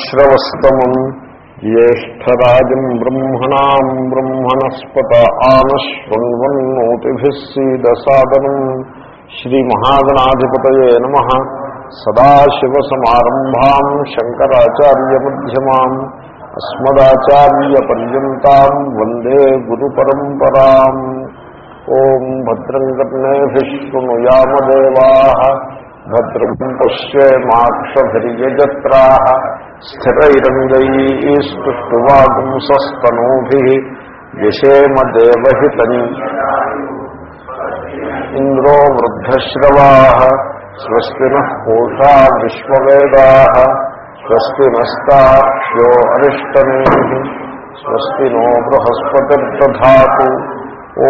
శ్రవస్తమం జ్యేష్టరాజం బ్రహ్మణా బ్రహ్మణస్పత ఆనశ్వన్వన్నోతిభిः సీదసాదనం శ్రీమహాగణాధిపతయే నమ. శంకరాచార్యమ్యమా శంకరాచార్యమ్యమాం అస్మదాచార్యపర్యంతం వందే గురుపరంపరాం. ఓం భద్రం కర్ణేభిశృణుయామదేవా భద్రం పశ్యేమాక్షభిర్యజత్రాः स्थिरैरङ्गैस्तुष्टुवागुंसस्तनूभिः व्यशेम देवहितम् इन्द्रो वृद्धश्रवाः स्वस्ति नः पूषा विश्ववेदाः स्वस्ति नस्ताक्ष्यो स्वस्ति नो बृहस्पतिर्दधातु। ॐ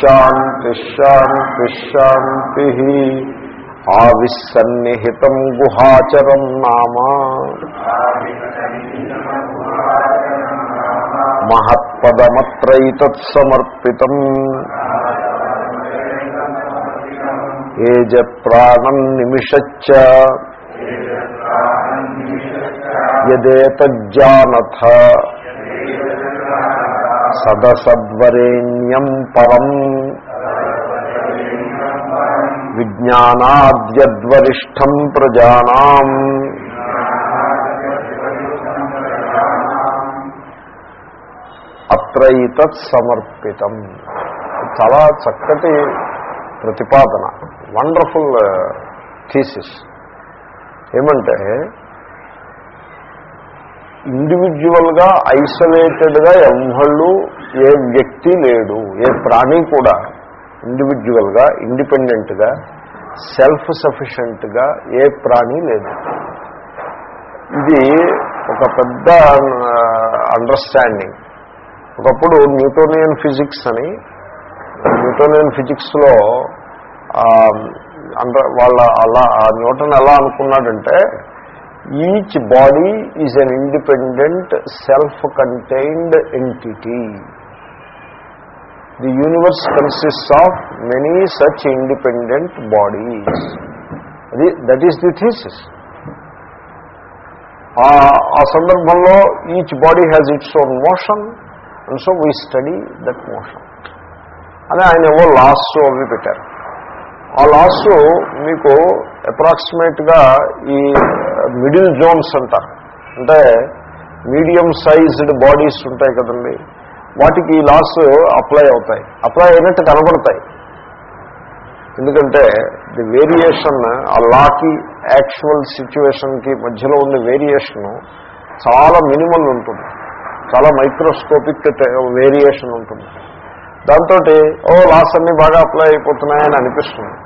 शान्तिः शान्तिः शान्तिः। ఆవిసన్నిహితం గుహాచరం నామ. మహత్పదమత్రైతత్సమర్పితం. ఏజ ప్రాణం నిమిషచ్చ యదేతజ్జానథ. సదసద్వరేణ్యం పరం. విజ్ఞానాద్యద్వరిష్టం ప్రజానాం. అత్రైతత్ సమర్పితం. చాలా చక్కటి ప్రతిపాదన. Wonderful uh, thesis. ఏమంటే ఇండివిజువల్గా ఐసోలేటెడ్గా ఎవ్వళ్ళు ఏ వ్యక్తి లేడు ఏ ప్రాణి కూడా ఇండివిజువల్గా ఇండిపెండెంట్గా సెల్ఫ్ సఫిషియెంట్గా ఏ ప్రాణి లేదు. ఇది ఒక పెద్ద అండర్స్టాండింగ్ ఒకప్పుడు న్యూటోనియన్ ఫిజిక్స్ అని న్యూటోనియన్ ఫిజిక్స్లో అండర్ వాళ్ళ అలా ఆ న్యూటన్ ఎలా అనుకున్నాడంటే each body is an independent self contained entity the universe consist of many such independent bodies అది దట్ ఈస్ ది థీసిస్ ఆ సందర్భంలో each body has its own motion and so we study that motion అని ఆయన ఏవో loss అవి పెట్టారు. ఆ loss మీకు అప్రాక్సిమేట్గా ఈ మిడిల్ జోన్స్ అంటారు. అంటే మీడియం సైజ్డ్ బాడీస్ ఉంటాయి కదండి. వాటికి ఈ లాస్ అప్లై అవుతాయి. అప్లై అయినట్టు కనబడతాయి. ఎందుకంటే ది వేరియేషన్ ఆ లాకి యాక్చువల్ సిచ్యువేషన్కి మధ్యలో ఉండే వేరియేషను చాలా మినిమల్ ఉంటుంది. చాలా మైక్రోస్కోపిక్ వేరియేషన్ ఉంటుంది. దాంతో ఓ లాస్ అన్నీ బాగా అప్లై అయిపోతున్నాయని అనిపిస్తుంది.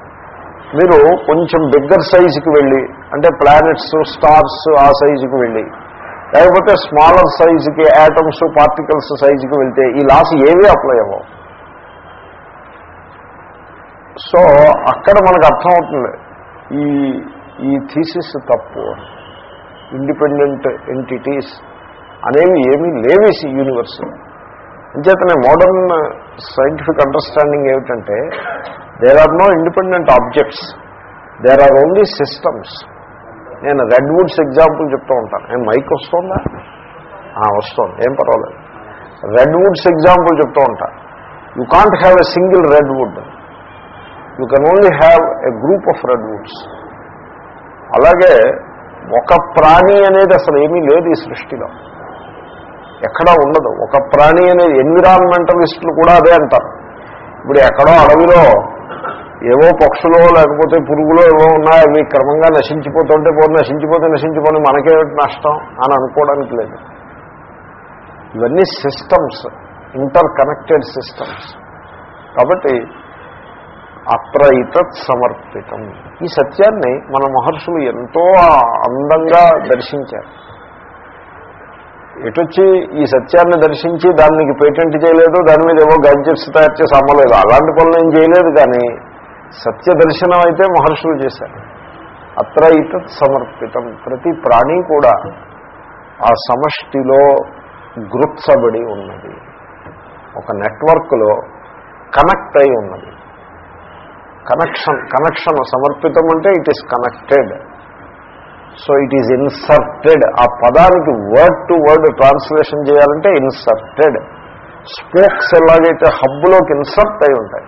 మీరు కొంచెం బిగ్గర్ సైజుకి వెళ్ళి అంటే ప్లానెట్స్ స్టార్స్ ఆ సైజుకి వెళ్ళి లేకపోతే స్మాలర్ సైజుకి యాటమ్స్ పార్టికల్స్ సైజుకి వెళ్తే ఈ లాస్ ఏవీ అప్లై అవ్వవు. సో అక్కడ మనకు అర్థమవుతుంది. ఈ ఈ థీసిస్ తప్పు. ఇండిపెండెంట్ ఎంటిటీస్ అనేవి ఏమీ లేవేసి యూనివర్స్ అంచేతనే మోడర్న్ సైంటిఫిక్ అండర్స్టాండింగ్ ఏమిటంటే there are no independent objects there are only systems నేను రెడ్ వుడ్స్ ఎగ్జాంపుల్ చెప్తూ ఉంటాను. నేను మైక్ వస్తుందా? వస్తుంది. ఏం పర్వాలేదు. రెడ్ వుడ్స్ ఎగ్జాంపుల్ చెప్తూ ఉంటా. You can't have a single redwood you can only have a group of redwoods అలాగే ఒక ప్రాణి అనేది అసలు ఏమీ లేదు ఈ సృష్టిలో. ఎక్కడా ఉండదు. ఒక ప్రాణి అనేది ఎన్విరాన్మెంటలిస్టులు కూడా అదే అంటారు. ఇప్పుడు ఎక్కడో అడవిలో ఏవో పక్షులో లేకపోతే పురుగులో ఏవో ఉన్నాయి అవి క్రమంగా నశించిపోతుంటే పోతే నశించిపోతే నశించిపోతే మనకేమిటి నష్టం అని అనుకోవడానికి లేదు. ఇవన్నీ సిస్టమ్స్ ఇంటర్ కనెక్టెడ్ సిస్టమ్స్. కాబట్టి అత్ర ఇతత్ సమర్పితం. ఈ సత్యాన్ని మన మహర్షులు ఎంతో అందంగా దర్శించారు. ఎటొచ్చి ఈ సత్యాన్ని దర్శించి దానికి పేటెంట్ చేయలేదు దాని మీద ఏవో గడ్జెట్స్ తయారు చేసి అమ్మలేదు. అలాంటి పనులు ఏం చేయలేదు కానీ సత్య దర్శనం అయితే మహర్షులు చేశారు. అత్ర ఇతత్ సమర్పితం. ప్రతి ప్రాణి కూడా ఆ సమష్టిలో గృత్సబడి ఉన్నది. ఒక నెట్వర్క్లో కనెక్ట్ అయి ఉన్నది. కనెక్షన్ కనెక్షన్ సమర్పితం అంటే it is connected so it is inserted ఆ పదానికి వర్డ్ టు వర్డ్ ట్రాన్స్లేషన్ చేయాలంటే ఇన్సర్టెడ్ స్పోక్స్ ఎలాగైతే హబ్బులోకి ఇన్సర్ట్ అయి ఉంటాయి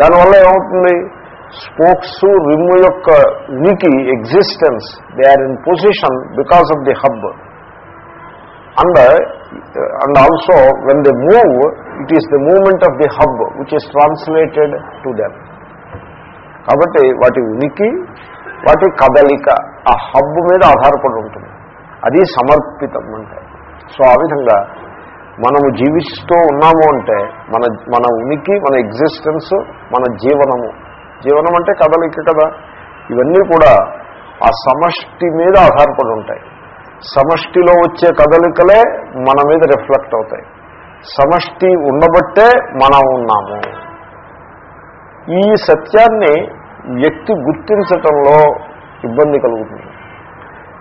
దానివల్ల ఏమవుతుంది? స్పోక్స్ రిమ్ యొక్క ఉనికి existence they are in position because of the hub and and also when they move it is the movement of the hub which is translated to them కాబట్టి వాటి ఉనికి వాటి కదలిక ఆ హబ్ మీద ఆధారపడి ఉంటుంది. అది సమర్పితం అంటే. సో ఆ విధంగా మనము జీవిస్తూ ఉన్నాము అంటే మన మన ఉనికి మన ఎగ్జిస్టెన్స్ మన జీవనము. జీవనం అంటే కదలిక కదా. ఇవన్నీ కూడా ఆ సమష్టి మీద ఆధారపడి ఉంటాయి. సమష్టిలో వచ్చే కదలికలే మన మీద రిఫ్లెక్ట్ అవుతాయి. సమష్టి ఉండబట్టే మనం ఉన్నాము. ఈ సత్యాన్ని వ్యక్తి గుర్తించటంలో ఇబ్బంది కలుగుతుంది.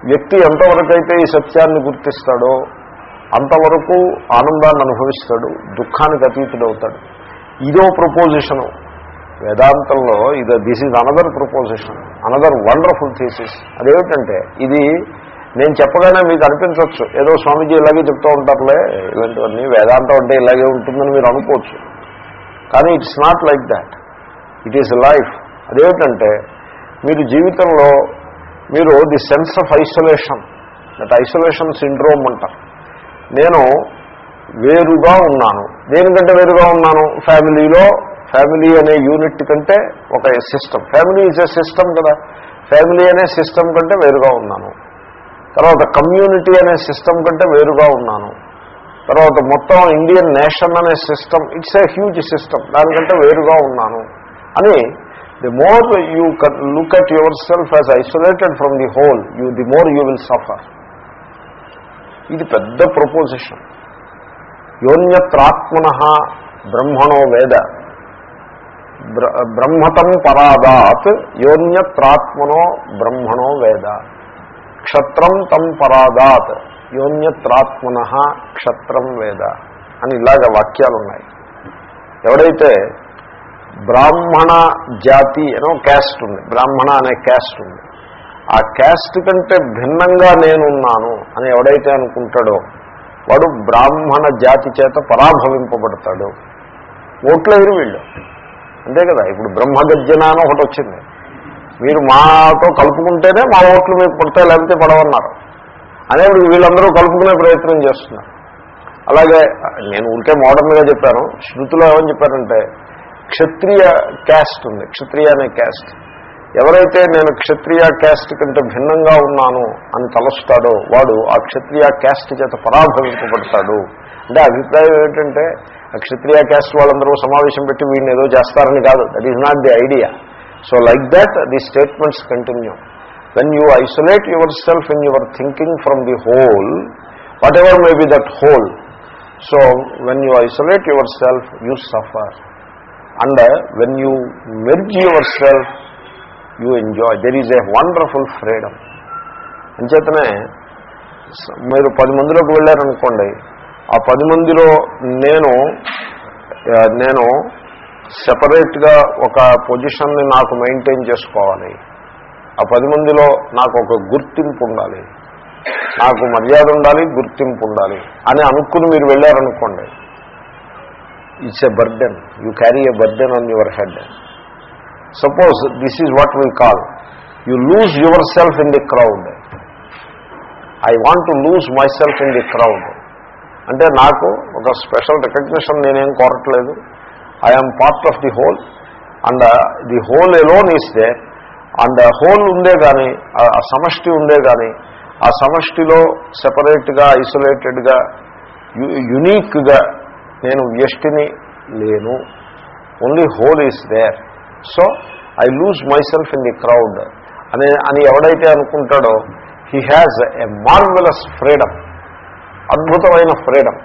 వ్యక్తి ఎంతవరకైతే ఈ సత్యాన్ని గుర్తిస్తాడో అంతవరకు ఆనందాన్ని అనుభవిస్తాడు దుఃఖానికి అతీతుడవుతాడు. ఇదో ప్రపోజిషను. వేదాంతంలో ఇది this is another proposition another wonderful thesis. అదేమిటంటే ఇది నేను చెప్పగానే మీకు అనిపించవచ్చు. ఏదో స్వామీజీ ఇలాగే చెప్తూ ఉంటారులే ఇలాంటివన్నీ వేదాంతం అంటే ఇలాగే ఉంటుందని మీరు అనుకోవచ్చు. కానీ it's not like that. It is life. అదేమిటంటే మీరు జీవితంలో మీరు the sense of isolation that isolation syndrome అంటారు. నేను వేరుగా ఉన్నాను. దేనికంటే వేరుగా ఉన్నాను? ఫ్యామిలీలో ఫ్యామిలీ అనే యూనిట్ కంటే ఒక system. Family is a system కదా. ఫ్యామిలీ అనే సిస్టమ్ కంటే వేరుగా ఉన్నాను. తర్వాత కమ్యూనిటీ అనే సిస్టమ్ కంటే వేరుగా ఉన్నాను. తర్వాత మొత్తం ఇండియన్ నేషన్ అనే system it's a huge system. దానికంటే వేరుగా ఉన్నాను. అని the more you look at yourself as isolated from the whole you the more you will suffer. ఇది పెద్ద ప్రపోజిషన్ యోన్యత్రాత్మన బ్రహ్మణో వేద. బ్రహ్మతం పరాదాత్ యోన్యత్రాత్మనో బ్రహ్మణో వేద. క్షత్రం తం పరాదాత్ యోన్యత్రాత్మన క్షత్రం వేద అని ఇలాగ వాక్యాలు ఉన్నాయి ఎవడైతే బ్రాహ్మణ జాతి అనో క్యాస్ట్ ఉంది. బ్రాహ్మణ అనే క్యాస్ట్ ఉంది. ఆ క్యాస్ట్ కంటే భిన్నంగా నేనున్నాను అని ఎవడైతే అనుకుంటాడో వాడు బ్రాహ్మణ జాతి చేత పరాభవింపబడతాడు. ఓట్లేరు వీళ్ళు? అంతే కదా ఇప్పుడు బ్రహ్మగర్జన అని ఒకటి వచ్చింది. మీరు మాతో కలుపుకుంటేనే మా ఓట్లు మీకు పడతాయి లేకపోతే పడవన్నారు. అదే వీళ్ళందరూ కలుపుకునే ప్రయత్నం చేస్తున్నారు. అలాగే నేను ఉంటే మోడర్న్గా చెప్పాను శృతిలో ఏమని చెప్పారంటే క్షత్రియ క్యాస్ట్ ఉంది క్షత్రియ అనే క్యాస్ట్. ఎవరైతే నేను క్షత్రియ క్యాస్ట్ కంటే భిన్నంగా ఉన్నాను అని తలస్తాడో వాడు ఆ క్షత్రియ క్యాస్ట్ చేత పరాభవింపబడతాడు. అంటే అభిప్రాయం ఏమిటంటే ఆ క్షత్రియ క్యాస్ట్ వాళ్ళందరూ సమావేశం పెట్టి వీడిని ఏదో చేస్తారని కాదు. That is not the idea so like that the statements continue when you isolate yourself in your thinking from the whole whatever may be that whole so when you isolate yourself you suffer and when you merge yourself you enjoy. There is a wonderful freedom అంచేతనే మీరు పది మందిలోకి వెళ్ళారనుకోండి ఆ పది మందిలో నేను నేను సెపరేట్గా ఒక పొజిషన్ని నాకు మెయింటైన్ చేసుకోవాలి. ఆ పది మందిలో నాకు ఒక గుర్తింపు ఉండాలి. నాకు మర్యాద ఉండాలి గుర్తింపు ఉండాలి అని అనుకుని మీరు వెళ్ళారనుకోండి it's a burden you carry a burden on your head suppose this is what we call you lose yourself in the crowd I want to lose myself in the crowd అంటే నాకు ఒక స్పెషల్ రికగ్నిషన్ నేనేం కోరట్లేదు. I'm part of the whole and the whole alone is they and whole ఉందే కానీ ఆ సమష్టి ఉందే కానీ ఆ సమష్టిలో సెపరేట్గా ఐసోలేటెడ్గా యునీక్గా నేను వ్యష్టిని లేను. Only whole is there so I lose myself in the crowd అనే అని ఎవడైతే అనుకుంటాడో he has a marvellous freedom అద్భుతమైన ఫ్రీడమ్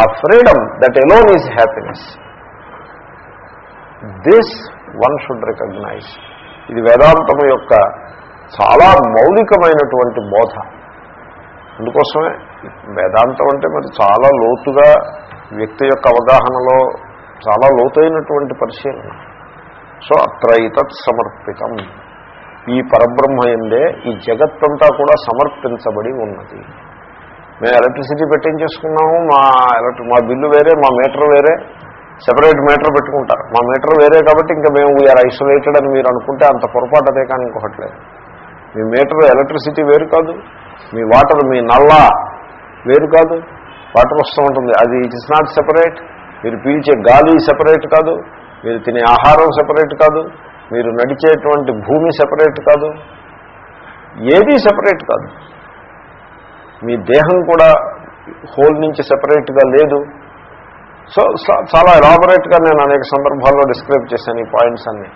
ఆ freedom that alone is happiness this one should recognise ఇది వేదాంతం యొక్క చాలా మౌలికమైనటువంటి బోధ. అందుకోసమే వేదాంతం అంటే మరి చాలా లోతుగా వ్యక్తి యొక్క అవగాహనలో చాలా లోతైనటువంటి పరిశీలన. సో అత్రైతత్ సమర్పితం ఈ పరబ్రహ్మ ఎందే ఈ జగత్తంతా కూడా సమర్పించబడి ఉన్నది. మేము ఎలక్ట్రిసిటీ పెట్టించేసుకున్నాము మా ఎలక్ట్రి మా బిల్లు వేరే మా మీటర్ వేరే సెపరేట్ మీటర్ పెట్టుకుంటారు. మా మీటర్ వేరే కాబట్టి ఇంకా మేము వీఆర్ ఐసోలేటెడ్ అని మీరు అనుకుంటే అంత పొరపాటు అదే కానీ ఇంకొకటి లేదు. మీ మీటర్ ఎలక్ట్రిసిటీ వేరు కాదు మీ వాటర్ మీ నల్ల వేరు కాదు వాటర్ వస్తూ ఉంటుంది. అది ఇట్ ఇస్ నాట్ సెపరేట్. మీరు పీల్చే గాలి సెపరేట్ కాదు. మీరు తినే ఆహారం సెపరేట్ కాదు మీరు నడిచేటువంటి భూమి సెపరేట్ కాదు ఏదీ సెపరేట్ కాదు. మీ దేహం కూడా హోల్ నుంచి సెపరేట్గా లేదు. సో చాలా ఎలాబొరేట్గా నేను అనేక సందర్భాల్లో డిస్క్రైబ్ చేశాను ఈ పాయింట్స్ అన్ని.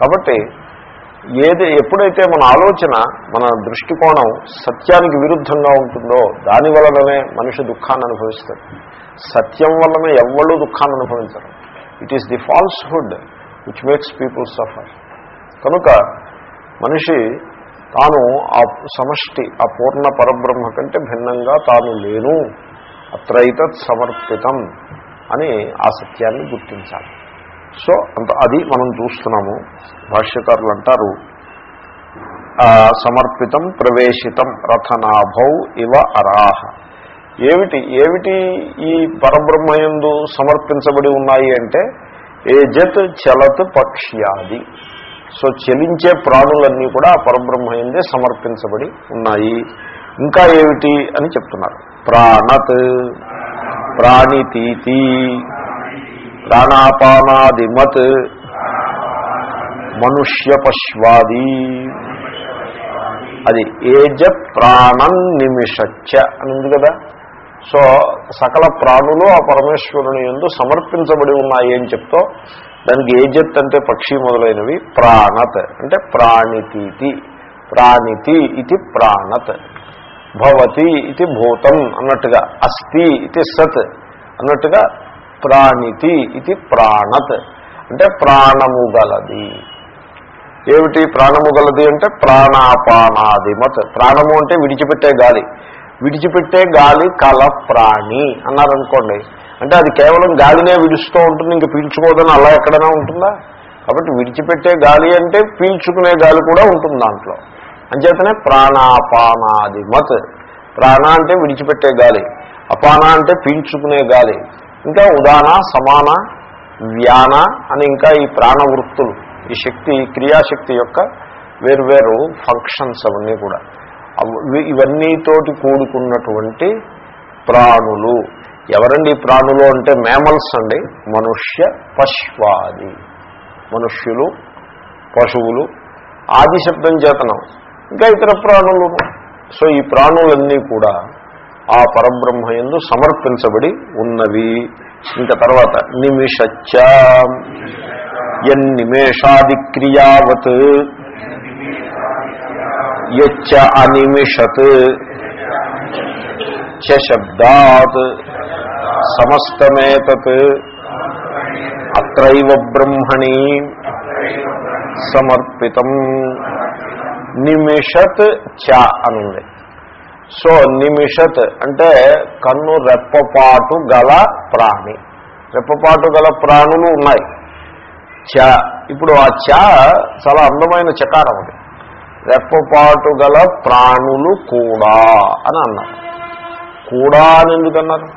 కాబట్టి ఏది ఎప్పుడైతే మన ఆలోచన మన దృష్టికోణం సత్యానికి విరుద్ధంగా ఉంటుందో దాని వలననే మనిషి దుఃఖాన్ని అనుభవిస్తాడు. సత్యం వల్లనే ఎవ్వరూ దుఃఖాన్ని అనుభవించరు. It is the falsehood which makes people suffer కనుక మనిషి తాను ఆ సమష్టి ఆ పూర్ణ పరబ్రహ్మ కంటే భిన్నంగా తాను లేను. అత్రైతత్ సమర్పితం అని ఆ సత్యాన్ని గుర్తించాలి. సో అంత అది మనం చూస్తున్నాము. భాష్యకారులు అంటారు సమర్పితం ప్రవేశితం రథనాభౌ ఇవ అరాహ. ఏమిటి? ఏమిటి ఈ పరబ్రహ్మయందు సమర్పించబడి ఉన్నాయి అంటే ఏజత్ చలత్ పక్ష్యాది. సో చలించే ప్రాణులన్నీ కూడా ఆ పరబ్రహ్మయందే సమర్పించబడి ఉన్నాయి. ఇంకా ఏమిటి అని చెప్తున్నారు. ప్రాణత్ ప్రాణితీతి ప్రాణాపానాదిమత్ మనుష్య పశ్వాది అది ఏజ ప్రాణం నిమిషచ్చ అని ఉంది కదా. సో సకల ప్రాణులు ఆ పరమేశ్వరుని ఎందు సమర్పించబడి ఉన్నాయి అని చెప్తో దానికి ఏజత్ అంటే పక్షి మొదలైనవి? ప్రాణత్. అంటే ప్రాణితీతి. ప్రాణితి ఇది ప్రాణత్. భవతి ఇది భూతం అన్నట్టుగా. అస్థి ఇది సత్ అన్నట్టుగా ప్రాణితి ఇది ప్రాణత్. అంటే ప్రాణము గలది. ఏమిటి ప్రాణము గలది అంటే ప్రాణాపానాదిమత్. ప్రాణము అంటే విడిచిపెట్టే గాలి. విడిచిపెట్టే గాలి కల ప్రాణి అన్నారనుకోండి. అంటే అది కేవలం గాలినే విడుస్తూ ఉంటుంది ఇంక పీల్చుకోదని అలా ఎక్కడైనా ఉంటుందా? కాబట్టి విడిచిపెట్టే గాలి అంటే పీల్చుకునే గాలి కూడా ఉంటుంది దాంట్లో. అంచేతనే ప్రాణాపానాదిమత్ ప్రాణ అంటే విడిచిపెట్టే గాలి అపాన అంటే పీల్చుకునే గాలి. ఇంకా ఉదాన సమాన వ్యాన అని ఇంకా ఈ ప్రాణ వృత్తులు ఈ శక్తి ఈ క్రియాశక్తి యొక్క వేర్వేరు ఫంక్షన్స్ అవన్నీ కూడా. ఇవన్నీతోటి కూడుకున్నటువంటి ప్రాణులు. ఎవరండి ఈ ప్రాణులు అంటే మేమల్స్ అండి. మనుష్య పశ్వాది. మనుష్యులు పశువులు ఆది శబ్దం చేతనం. ఇంకా ఇతర ప్రాణులు. సో ఈ ప్రాణులన్నీ కూడా ఆ పరబ్రహ్మ యందు సమర్పించబడి ఉన్నవి. ఇంకా తర్వాత నిమిషచ్చ. ఎన్నిమేషాది క్రియావత్ యచ్చ అనిమిషత్ చ శబ్దాత్ సమస్తమేతత్ అత్రైవ బ్రహ్మణి సమర్పితం. నిమిషత్ చ అనుంది. సో నిమిషత్ అంటే కన్ను రెప్పపాటు గల ప్రాణి. రెప్పపాటు గల ప్రాణులు ఉన్నాయి. చ. ఇప్పుడు ఆ చ చాలా అందమైన చకారం అది. రెప్పపాటు గల ప్రాణులు కూడా అని అన్నారు. కూడా అని ఎందుకన్నారు?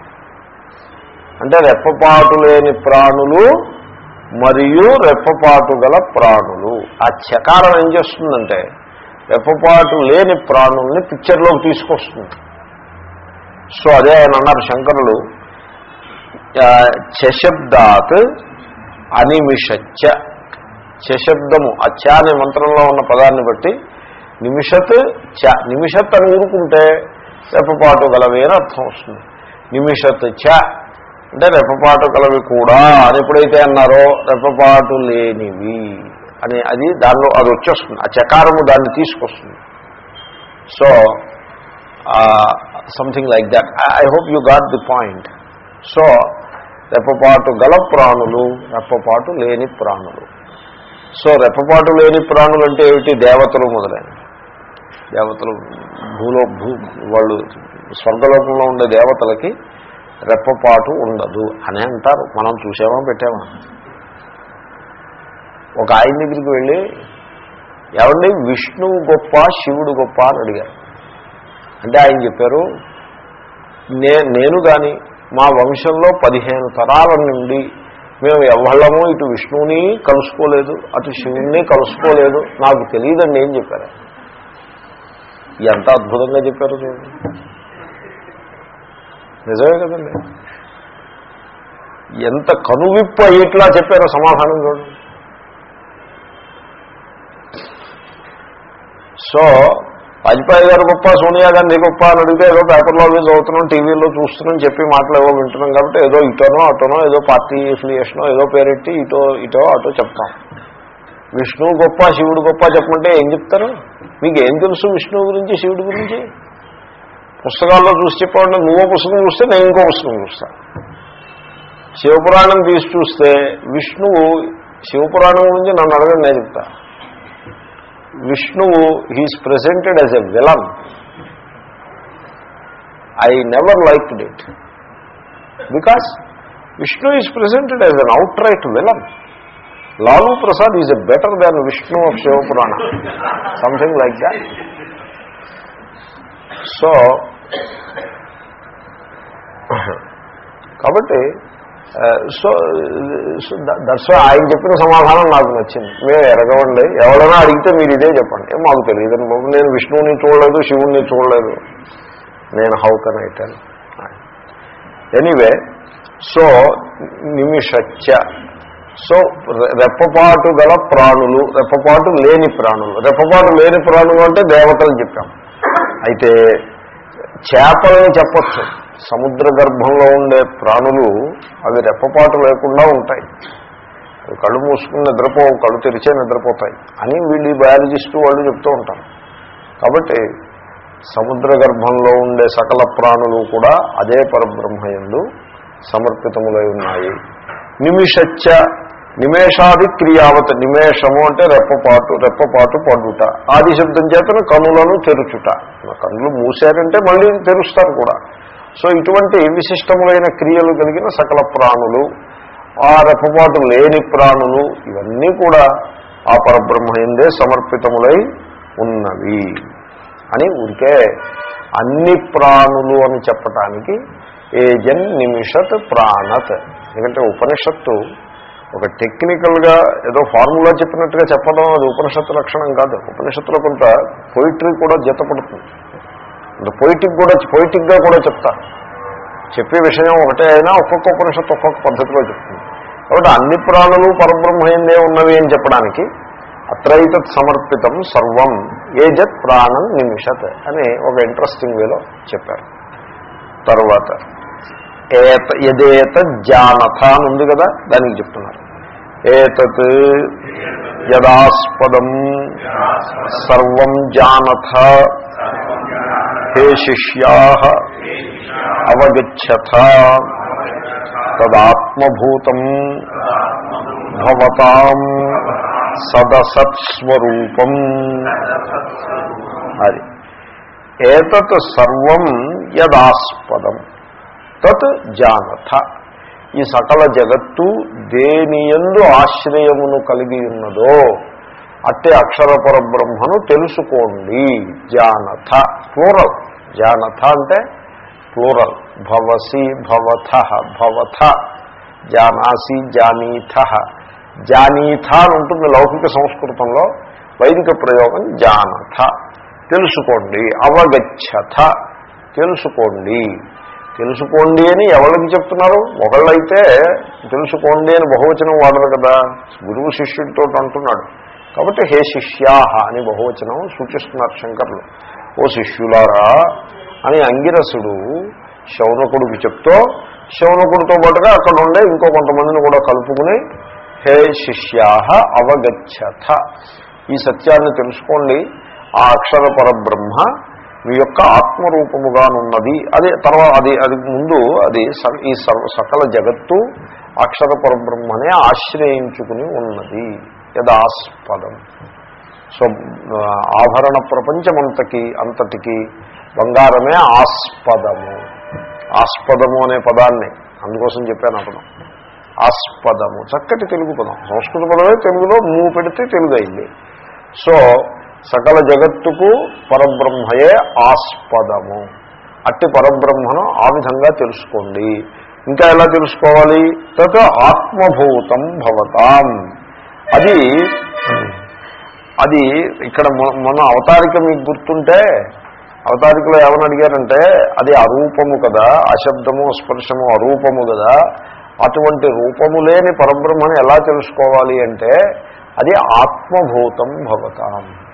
అంటే రెప్పపాటు లేని ప్రాణులు మరియు రెప్పపాటు గల ప్రాణులు. ఆ చకారం ఏం చేస్తుందంటే రెప్పపాటు లేని ప్రాణుల్ని పిక్చర్లోకి తీసుకొస్తుంది. సో అదే ఆయన అన్నారు శంకరులు చశబ్దాత్ అనిమిషచ్చ. చశబ్దము అచ్చ అనే మంత్రంలో ఉన్న పదాన్ని బట్టి నిమిషత్ చ నిమిషత్ అని ఊరుకుంటే రెప్పపాటు గలవి అని అర్థం వస్తుంది. నిమిషత్ చ అంటే రెప్పపాటు గలవి కూడా అని ఎప్పుడైతే అన్నారో రెప్పపాటు లేనివి అని అది దానిలో అది వచ్చేస్తుంది. ఆ చకారము దాన్ని తీసుకొస్తుంది. So something like that I hope you got the point so రెప్పపాటు గల ప్రాణులు రెప్పపాటు లేని ప్రాణులు. సో రెప్పపాటు లేని ప్రాణులు అంటే ఏమిటి? దేవతలు మొదలైనవి. దేవతలు భూలో భూ వాళ్ళు స్వర్గలోకంలో ఉండే దేవతలకి రెప్పపాటు ఉండదు అని అంటారు. మనం చూసామా పెట్టామా? ఒక ఆయన దగ్గరికి వెళ్ళి ఏమండి విష్ణువు గొప్ప శివుడు గొప్ప అని అడిగారు. అంటే ఆయన చెప్పారు నే నేను కానీ మా వంశంలో పదిహేను తరాల నుండి మేము ఎవళ్ళము ఇటు విష్ణువుని కలుసుకోలేదు అటు శివుణ్ణి కలుసుకోలేదు నాకు తెలియదండి ఏం చెప్పారు. ఎంత అద్భుతంగా చెప్పారు చూడండి నిజమే కదండి. ఎంత కనువిప్పు అయ్యేట్లా చెప్పారో సమాధానం చూడండి. సో వాజ్పేయి గారు గొప్ప సోనియా గాంధీ గొప్ప అని అడిగితే ఏదో పేపర్లో అవి చదువుతున్నాం టీవీలో చూస్తున్నాం చెప్పి మాటలు ఏవో వింటున్నాం కాబట్టి ఏదో ఇటోనో అటోనో ఏదో పార్టీ అఫిలియేషనో ఏదో పేరెట్టి ఇటో ఇటో అటో చెప్తాం. విష్ణువు గొప్ప శివుడు గొప్ప చెప్పమంటే ఏం చెప్తారు? మీకు ఏం తెలుసు విష్ణువు గురించి శివుడి గురించి? పుస్తకాల్లో చూసి చెప్పండి నువ్వో పుస్తకం చూస్తే నేను ఇంకో పుస్తకం చూస్తా. శివపురాణం తీసి చూస్తే విష్ణువు శివపురాణం గురించి నన్ను అడగండి నేను చెప్తా. విష్ణువు he's presented as a villain I never liked it because Vishnu is presented as an outright villain Lalu Prasad is a better than Vishnu of Shiva Purana. Something like that. So కాబట్టి so so ఆయన చెప్పిన సమాధానం నాకు నచ్చింది. మేము ఎరగవండి. ఎవరైనా అడిగితే మీరు ఇదే చెప్పండి. మాకు తెలియదు. నేను విష్ణువుని చూడలేదు శివుణ్ణి చూడలేదు. నేను how can I tell? Anyway so నిమిషచ్చ. So రె- రెప్పపాటు గల ప్రాణులు రెప్పపాటు లేని ప్రాణులు. రెప్పపాటు లేని ప్రాణులు అంటే దేవతలు చెప్పాం. అయితే చేపలని చెప్పచ్చు. సముద్ర గర్భంలో ఉండే ప్రాణులు అవి రెప్పపాటు లేకుండా ఉంటాయి. కళ్ళు మూసుకుని నిద్రపోవు కళ్ళు తెరిచే నిద్రపోతాయి అని వీళ్ళు బయాలజిస్టు వాళ్ళు చెప్తూ ఉంటారు. కాబట్టి సముద్ర గర్భంలో ఉండే సకల ప్రాణులు కూడా అదే పరబ్రహ్మయందు సమర్పితములై ఉన్నాయి. నిమిషచ్చ నిమేషాది క్రియావత నిమేషము అంటే రెప్పపాటు రెప్పపాటు పడుట. ఆది శబ్దం చేతన కనులను తెరుచుట. కనులు మూసారంటే మళ్ళీ తెరుస్తారు కూడా. సో ఇటువంటి విశిష్టములైన క్రియలు కలిగిన సకల ప్రాణులు ఆ రెప్పపాటు లేని ప్రాణులు ఇవన్నీ కూడా ఆ పరబ్రహ్మయందే సమర్పితములై ఉన్నవి. అని ఊరికే అన్ని ప్రాణులు అని చెప్పటానికి ఏజన్ నిమిషత్ ప్రాణత్. ఎందుకంటే ఉపనిషత్తు ఒక టెక్నికల్గా ఏదో ఫార్ములా చెప్పినట్టుగా చెప్పడం అది ఉపనిషత్తు లక్షణం కాదు. ఉపనిషత్తులో కొంత పొయిటరీ కూడా జతపడుతుంది. అంటే పొయిటిక్ కూడా పొయిటిక్గా కూడా చెప్తారు. చెప్పే విషయం ఒకటే అయినా ఒక్కొక్క ఉపనిషత్తు ఒక్కొక్క పద్ధతిలో చెప్తుంది. కాబట్టి అన్ని ప్రాణులు పరబ్రహ్మయందే ఉన్నవి అని చెప్పడానికి అత్రైతత్ సమర్పితం సర్వం ఏజత్ ప్రాణం నిమిషత్ అని ఒక ఇంట్రెస్టింగ్ వేలో చెప్పారు. తర్వాత ఏత ఎదేత జానథ అని ఉంది కదా దానికి చెప్తున్నారు. ఏతత్ యదాస్పదం సర్వం జానథ హే శిష్యా అవగచ్చథ తదాత్మభూతం భవతాం సదసత్స్వరూపం. అది. ఏతత్ సర్వం యదాస్పదం. తత్ జానథ. ఈ సకల జగత్తు దేనియందు ఆశ్రయమును కలిగి ఉన్నదో అట్టే అక్షర పరబ్రహ్మను తెలుసుకోండి. జానథ ప్లూరల్. జానథ అంటే ప్లూరల్. భవసి భవథ భవథ. జానాసి జానీథ. జానీథ అని ఉంటుంది లౌకిక సంస్కృతంలో. వైదిక ప్రయోగం జానథ. తెలుసుకోండి. అవగచ్చథ. తెలుసుకోండి. తెలుసుకోండి అని ఎవరికి చెప్తున్నారు? ఒకళ్ళైతే తెలుసుకోండి అని బహువచనం వాడరు కదా. గురువు శిష్యుడితో అంటున్నాడు. కాబట్టి హే శిష్యాహ అని బహువచనం సూచిస్తున్నారు శంకర్లు. ఓ శిష్యులారా అని అంగిరసుడు శౌనకుడికి చెప్తూ శౌనకుడితో పాటుగా అక్కడ ఉండే ఇంకో కొంతమందిని కూడా కలుపుకుని హే శిష్యాహ అవగచ్చథ. ఈ సత్యాన్ని తెలుసుకోండి. ఆ అక్షర పరబ్రహ్మ మీ యొక్క ఆత్మరూపముగానున్నది. అది తర్వాత అది అది ముందు అది స- ఈ సర్వ సకల జగత్తు అక్షర పరబ్రహ్మనే ఆశ్రయించుకుని ఉన్నది. యదాస్పదం. సో ఆభరణ ప్రపంచమంతకి అంతటికి బంగారమే ఆస్పదము. ఆస్పదము అనే పదాన్ని అందుకోసం చెప్పాను అతను. ఆస్పదము. చక్కటి తెలుగు పదం. సంస్కృత పదమే తెలుగులో మూ పెడితే తెలుగు అయింది సో సకల జగత్తుకు పరబ్రహ్మయే ఆస్పదము. అట్టి పరబ్రహ్మను ఆ విధంగా తెలుసుకోండి. ఇంకా ఎలా తెలుసుకోవాలి? తత్ ఆత్మభూతం భవతాం. అది అది ఇక్కడ మన అవతారిక మీకు గుర్తుంటే అవతారికలో ఏమని అడిగారంటే అది అరూపము కదా అశబ్దము స్పర్శము అరూపము కదా అటువంటి రూపము లేని పరబ్రహ్మను ఎలా తెలుసుకోవాలి అంటే అది ఆత్మభూతం భవతాం.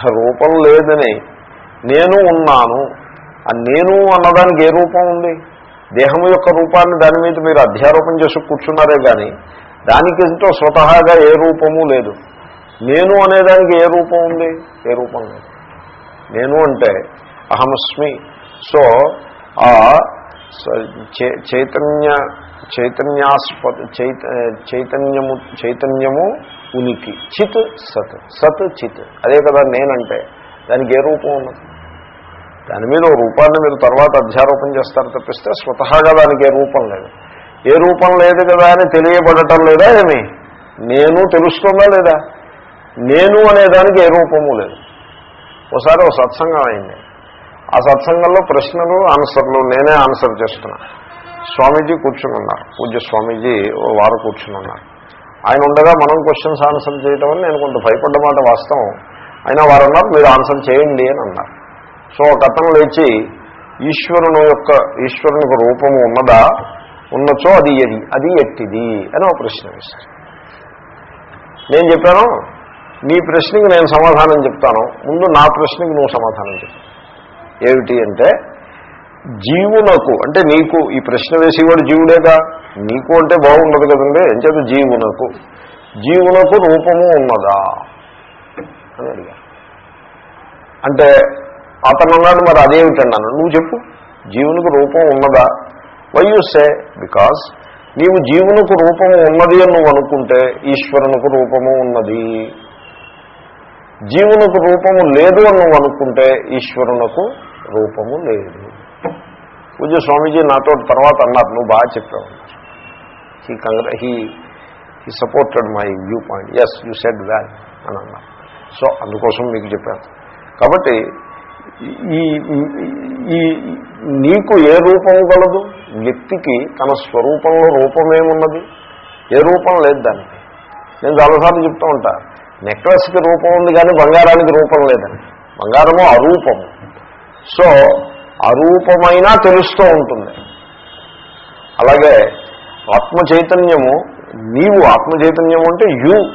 రూపం లేదని నేను ఉన్నాను. ఆ నేను అన్నదానికి ఏ రూపం ఉంది? దేహం యొక్క రూపాన్ని దాని మీద మీరు అధ్యారోపణ చేసి కూర్చున్నారే కానీ దానికింతో స్వతహాగా ఏ రూపము లేదు. నేను అనేదానికి ఏ రూపం ఉంది? ఏ రూపం లేదు. నేను అంటే అహమస్మి. సో ఆ స- చైతన్య చైతన్యాస్పద చైత చైతన్యము చైతన్యము ఉనికి చిత్ సత్. సత్ చిత్. అదే కదా నేనంటే. దానికి ఏ రూపం ఉన్నది? దాని మీద ఓ రూపాన్ని మీరు తర్వాత అధ్యారోపణ చేస్తారు తప్పిస్తే స్వతహాగా దానికి ఏ రూపం లేదు. ఏ రూపం లేదు కదా అని తెలియబడటం లేదా ఏమి? నేను తెలుస్తుందా లేదా? నేను అనే దానికి ఏ రూపము లేదు. ఒకసారి ఒక సత్సంగం అయింది. ఆ సత్సంగంలో ప్రశ్నలు ఆన్సర్లు నేనే ఆన్సర్ చేస్తున్నా. స్వామీజీ కూర్చుని ఉన్నారు. పూజ్య స్వామీజీ వారు కూర్చుని ఉన్నారు. ఆయన ఉండగా మనం క్వశ్చన్స్ ఆన్సర్ చేయటం అని నేను కొంత భయపడ్డ మాట వాస్తవం. అయినా వారు అన్నారు మీరు ఆన్సర్ చేయండి అని అన్నారు. సో ఒక అతను లేచి ఈశ్వరుని యొక్క ఈశ్వరునికి రూపము ఉన్నదా? ఉన్నచో అది ఎది అది ఎట్టిది? అని ఒక ప్రశ్న వేశారు. నేను చెప్పాను నీ ప్రశ్నకి నేను సమాధానం చెప్తాను. ముందు నా ప్రశ్నకి నువ్వు సమాధానం చెప్పు. ఏమిటి అంటే జీవునకు అంటే నీకు ఈ ప్రశ్న వేసేవాడు జీవుడేగా? నీకు అంటే బాగుండదు కదండి. ఎంచేత జీవునకు? జీవునకు రూపము ఉన్నదా? అని అడిగారు. అంటే అతను అన్నాడు మరి అదేమిటన్నాను నువ్వు చెప్పు. జీవునికి రూపం ఉన్నదా? వై యు సే బికాస్ నీవు జీవునికి రూపము ఉన్నది అని నువ్వు అనుకుంటే ఈశ్వరునికి రూపము ఉన్నది. జీవునికి రూపము లేదు అని నువ్వు అనుకుంటే ఈశ్వరునకు రూపము లేదు. పూజ స్వామీజీ నాతో తర్వాత అన్నారు. నువ్వు బాగా చెప్పావు. He కంగ్ర he he supported my viewpoint yes you said well అని అన్నారు సో అందుకోసం మీకు చెప్పాను. కాబట్టి ఈ ఈ నీకు ఏ రూపం గలదు? వ్యక్తికి తన స్వరూపంలో రూపమేమున్నది ఏ రూపం లేదు దానికి. నేను చాలాసార్లు చెప్తూ ఉంటా. నెక్లెస్కి రూపం ఉంది కానీ బంగారానికి రూపం లేదని. బంగారము అరూపము. సో అరూపమైనా తెలుస్తూ ఉంటుంది. అలాగే ఆత్మ చైతన్యము నీవు ఆత్మ చైతన్యము అంటే యు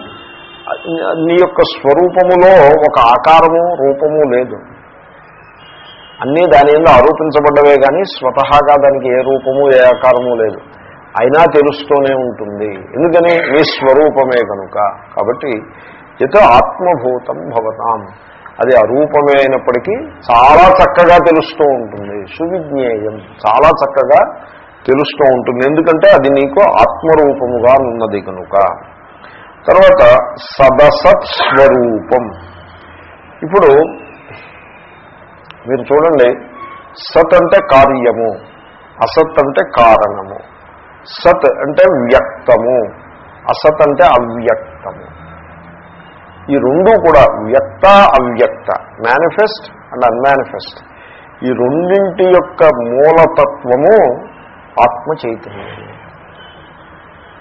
నీ యొక్క స్వరూపములో ఒక ఆకారము రూపము లేదు. అన్నీ దాని ఏదో ఆరోపించబడ్డవే కానీ స్వతహాగా దానికి ఏ రూపము ఏ ఆకారము లేదు. అయినా తెలుస్తూనే ఉంటుంది. ఎందుకని? నీ స్వరూపమే కనుక. కాబట్టి ఎతో ఆత్మభూతం భవతాం. అది అరూపమే అయినప్పటికీ చాలా చక్కగా తెలుస్తూ ఉంటుంది. సువిజ్ఞేయం. చాలా చక్కగా తెలుస్తూ ఉంటుంది. ఎందుకంటే అది నీకు ఆత్మరూపముగా ఉన్నది కనుక. తర్వాత సదసత్ స్వరూపం. ఇప్పుడు మీరు చూడండి సత్ అంటే కార్యము అసత్ అంటే కారణము సత్ అంటే వ్యక్తము అసత్ అంటే అవ్యక్తము. ఈ రెండు కూడా వ్యక్త అవ్యక్త మేనిఫెస్ట్ అండ్ అన్మానిఫెస్ట్ ఈ రెండింటి యొక్క మూలతత్వము ఆత్మ చైతన్యం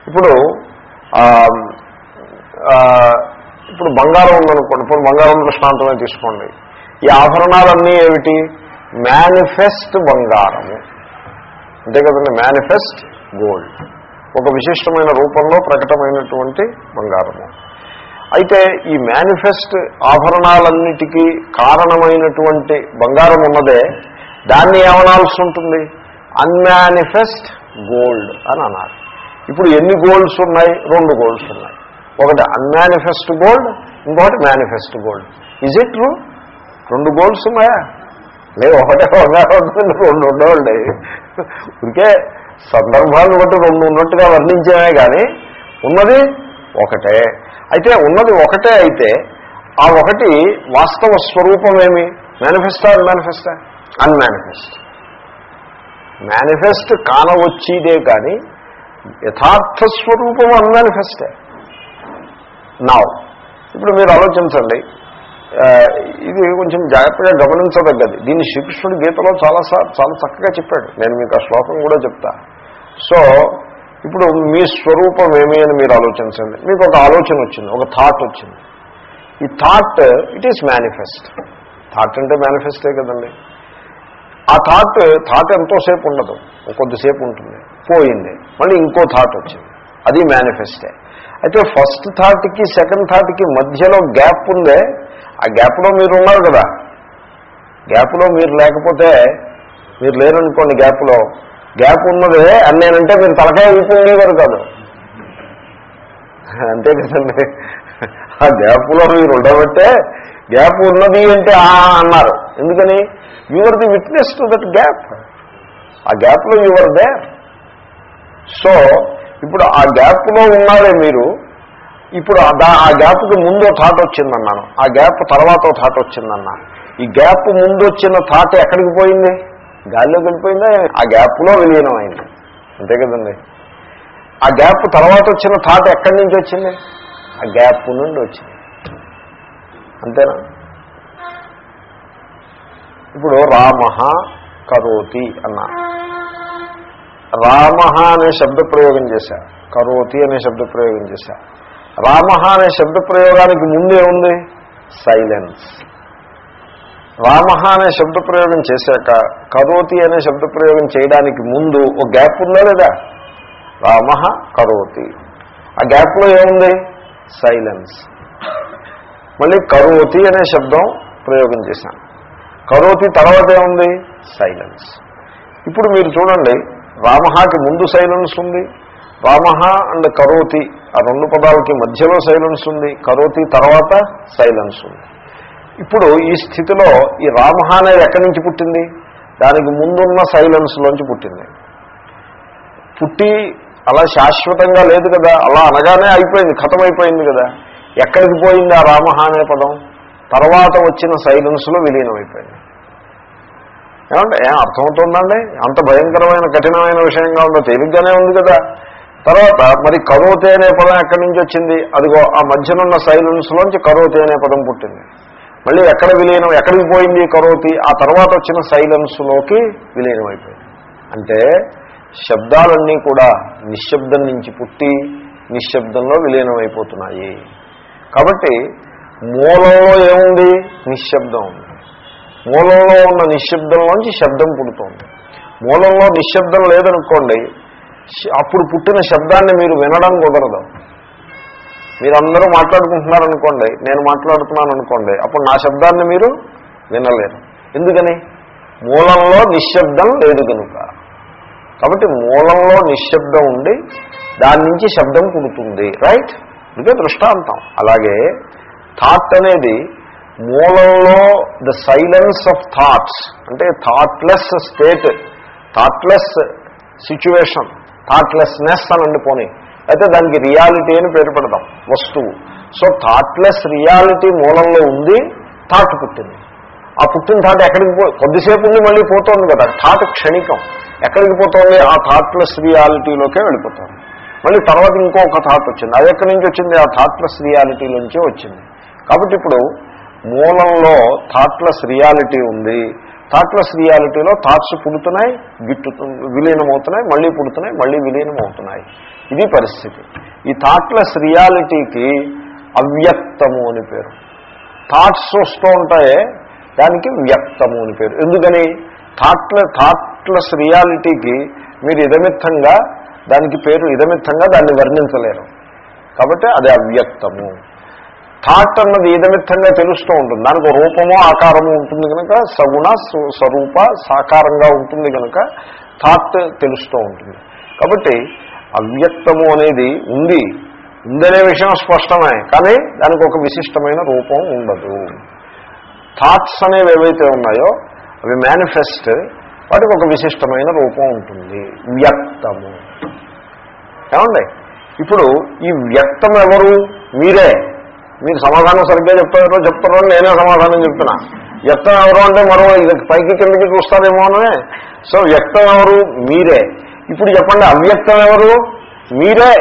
ఇప్పుడు ఇప్పుడు బంగారం ఉందనుకోండి ఇప్పుడు బంగారం దృష్టాంతమే తీసుకోండి. ఈ ఆభరణాలన్నీ ఏమిటి? మేనిఫెస్ట్ బంగారము. అంతే కదండి మేనిఫెస్ట్ గోల్డ్ ఒక విశిష్టమైన రూపంలో ప్రకటమైనటువంటి బంగారము. అయితే ఈ మేనిఫెస్ట్ ఆభరణాలన్నిటికీ కారణమైనటువంటి బంగారం ఉన్నదే దాన్ని ఏమనాల్సి ఉంటుంది? అన్మానిఫెస్ట్ గోల్డ్ అని అన్నారు. ఇప్పుడు ఎన్ని గోల్డ్స్ ఉన్నాయి? రెండు గోల్డ్స్ ఉన్నాయి. ఒకటి అన్మానిఫెస్ట్ గోల్డ్ ఇంకొకటి manifest gold. Is it true రెండు గోల్డ్స్ ఉన్నాయా? లేదు ఒకటే ఉండాలి రెండు ఉండవండి ఇంకే సందర్భాన్ని బట్టి రెండు ఉన్నట్టుగా వర్ణించామే కానీ ఉన్నది ఒకటే. అయితే ఉన్నది ఒకటే అయితే ఆ ఒకటి వాస్తవ స్వరూపమేమి? మేనిఫెస్టా మేనిఫెస్టా అన్మానిఫెస్ట్ మేనిఫెస్ట్ కానవచ్చేదే కానీ యథార్థ స్వరూపం అన్మానిఫెస్టే నా ఇప్పుడు మీరు ఆలోచించండి. ఇది కొంచెం జాగ్రత్తగా గమనించదగ్గది. దీన్ని శ్రీకృష్ణుడు గీతలో చాలా చాలా చక్కగా చెప్పాడు. నేను మీకు ఆ శ్లోకం కూడా చెప్తా. సో ఇప్పుడు మీ స్వరూపం ఏమి అని మీరు ఆలోచించండి. మీకు ఒక ఆలోచన వచ్చింది ఒక థాట్ వచ్చింది. ఈ thought it is manifest thought అంటే మేనిఫెస్టే కదండి? ఆ థాట్ థాట్ ఎంతోసేపు ఉండదు. కొద్దిసేపు ఉంటుంది. పోయింది. మళ్ళీ ఇంకో థాట్ వచ్చింది. అది మేనిఫెస్టే అయితే ఫస్ట్ థాట్కి సెకండ్ థాట్కి మధ్యలో గ్యాప్ ఉందే. ఆ గ్యాప్లో మీరు ఉన్నారు కదా. గ్యాప్లో మీరు లేకపోతే మీరు లేరనుకోండి గ్యాప్లో గ్యాప్ ఉన్నదే అని నేనంటే మీరు తలకాయ ఊపుకునేవారు కాదు. అంతే కదండి. ఆ గ్యాప్లో మీరు ఉండబట్టే గ్యాప్ ఉన్నది అంటే అన్నారు. ఎందుకని? Your the witness to that gap ఆ గ్యాప్లో యువర్ దే సో ఇప్పుడు ఆ గ్యాప్లో ఉన్నారే మీరు. ఇప్పుడు ఆ గ్యాప్కి ముందు థాట్ వచ్చిందన్నాను. ఆ గ్యాప్ తర్వాత థాట్ వచ్చిందన్నా. ఈ గ్యాప్ ముందు వచ్చిన థాట్ ఎక్కడికి పోయింది? గాలిలోకి వెళ్ళిపోయిందా? ఆ గ్యాప్లో విలీనమైంది. అంతే కదండి. ఆ గ్యాప్ తర్వాత వచ్చిన థాట్ ఎక్కడి నుంచి వచ్చింది? ఆ గ్యాప్ నుండి వచ్చింది. అంతేనా? ఇప్పుడు రామ కరోతి అన్నా. రామ అనే శబ్ద ప్రయోగం చేశా. కరోతి అనే శబ్ద ప్రయోగం చేశా. రామ అనే శబ్ద ప్రయోగానికి ముందే ఉంది సైలెన్స్. రామ అనే శబ్ద ప్రయోగం చేశాక కరోతి అనే శబ్ద ప్రయోగం చేయడానికి ముందు ఒక గ్యాప్ ఉందా లేదా? రామ కరోతి. ఆ గ్యాప్లో ఏముంది? సైలెన్స్. మళ్ళీ కరోతి అనే శబ్దం ప్రయోగం చేశాను. కరోతి తర్వాత ఏముంది? సైలెన్స్. ఇప్పుడు మీరు చూడండి రామహాకి ముందు సైలెన్స్ ఉంది రామహ అండ్ కరోతి ఆ రెండు పదాలకి మధ్యలో సైలెన్స్ ఉంది కరోతి తర్వాత సైలెన్స్ ఉంది. ఇప్పుడు ఈ స్థితిలో ఈ రామహ అనేది ఎక్కడి నుంచి పుట్టింది? దానికి ముందున్న సైలెన్స్లోంచి పుట్టింది. పుట్టి అలా శాశ్వతంగా లేదు కదా అలా అనగానే అయిపోయింది ఖతమైపోయింది కదా. ఎక్కడికి పోయింది ఆ రామహ అనే పదం? తర్వాత వచ్చిన సైలెన్స్లో విలీనమైపోయింది. ఏమంటే ఏం అర్థమవుతుందండి అంత భయంకరమైన కఠినమైన విషయంగా ఉందో తేలిగ్గానే ఉంది కదా. తర్వాత మరి కరోతే అనే పదం ఎక్కడి నుంచి వచ్చింది? అదిగో ఆ మధ్యనున్న సైలెన్స్లోంచి కరోతే అనే పదం పుట్టింది. మళ్ళీ ఎక్కడ విలీనం ఎక్కడికి పోయింది కరోతి ఆ తర్వాత వచ్చిన సైలెన్స్లోకి విలీనం అయిపోయింది అంటే శబ్దాలన్నీ కూడా నిశ్శబ్దం నుంచి పుట్టి నిశ్శబ్దంలో విలీనం అయిపోతున్నాయి కాబట్టి మూలంలో ఏముంది? నిశ్శబ్దం ఉంది. మూలంలో ఉన్న నిశ్శబ్దంలోంచి శబ్దం పుడుతోంది. మూలంలో నిశ్శబ్దం లేదనుకోండి అప్పుడు పుట్టిన శబ్దాన్ని మీరు వినడం కుదరదు. మీరందరూ మాట్లాడుకుంటున్నారనుకోండి నేను మాట్లాడుతున్నాను అనుకోండి అప్పుడు నా శబ్దాన్ని మీరు వినలేరు. ఎందుకని? మూలంలో నిశ్శబ్దం లేదు కనుక. కాబట్టి మూలంలో నిశ్శబ్దం ఉండి దాని నుంచి శబ్దం పుడుతుంది రైట్? ఇదే దృష్టాంతం. అలాగే థాట్ అనేది మూలంలో ద సైలెన్స్ ఆఫ్ థాట్స్ అంటే thoughtless state thoughtless situation thoughtlessness అని అండిపోని అయితే దానికి రియాలిటీ అని పేరు పెడతాం వస్తువు. సో థాట్లెస్ రియాలిటీ మూలంలో ఉంది థాట్ పుట్టింది. ఆ పుట్టిన థాట్ ఎక్కడికి పో కొద్దిసేపు ఉంది మళ్ళీ పోతోంది కదా థాట్ క్షణికం. ఎక్కడికి పోతోంది? ఆ థాట్లెస్ రియాలిటీలోకే వెళ్ళిపోతుంది. మళ్ళీ తర్వాత ఇంకొక థాట్ వచ్చింది. అది ఎక్కడి నుంచి వచ్చింది? ఆ థాట్లెస్ నుంచే వచ్చింది. కాబట్టి ఇప్పుడు మూలంలో థాట్లెస్ రియాలిటీ ఉంది. థాట్లెస్ రియాలిటీలో థాట్స్ పుడుతున్నాయి గిట్టు విలీనమవుతున్నాయి మళ్ళీ పుడుతున్నాయి మళ్ళీ విలీనమవుతున్నాయి. ఇది పరిస్థితి. ఈ థాట్లెస్ రియాలిటీకి అవ్యక్తము అని పేరు. థాట్స్ వస్తూ ఉంటాయే దానికి వ్యక్తము అని పేరు. ఎందుకని? థాట్ల థాట్లెస్ రియాలిటీకి మీరు ఇదమిత్తంగా దానికి పేరు ఇదమిత్తంగా దాన్ని వర్ణించలేరు. కాబట్టి అది అవ్యక్తము. థాట్ అన్నది ఏదమిత్తంగా తెలుస్తూ ఉంటుంది. దానికి రూపమో రూపము ఆకారము ఉంటుంది కనుక సగుణ స్వరూప సాకారంగా ఉంటుంది కనుక థాట్ తెలుస్తూ ఉంటుంది. కాబట్టి అవ్యక్తము అనేది ఉంది. ఉందనే విషయం స్పష్టమే కానీ దానికి ఒక విశిష్టమైన రూపం ఉండదు. థాట్స్ అనేవి ఏవైతే ఉన్నాయో అవి మేనిఫెస్ట్ వాటికి ఒక విశిష్టమైన రూపం ఉంటుంది. వ్యక్తము. ఏమండి? ఇప్పుడు ఈ వ్యక్తం ఎవరు? మీరే. మీరు సమాధానం సరిగ్గా చెప్తారో చెప్తారో నేనే సమాధానం చెప్తున్నా. వ్యక్తం ఎవరు అంటే మరో ఇది పైకి కిందకి చూస్తారేమో అని సో వ్యక్తం ఎవరు? మీరే. ఇప్పుడు చెప్పండి అవ్యక్తం ఎవరు? మీరే.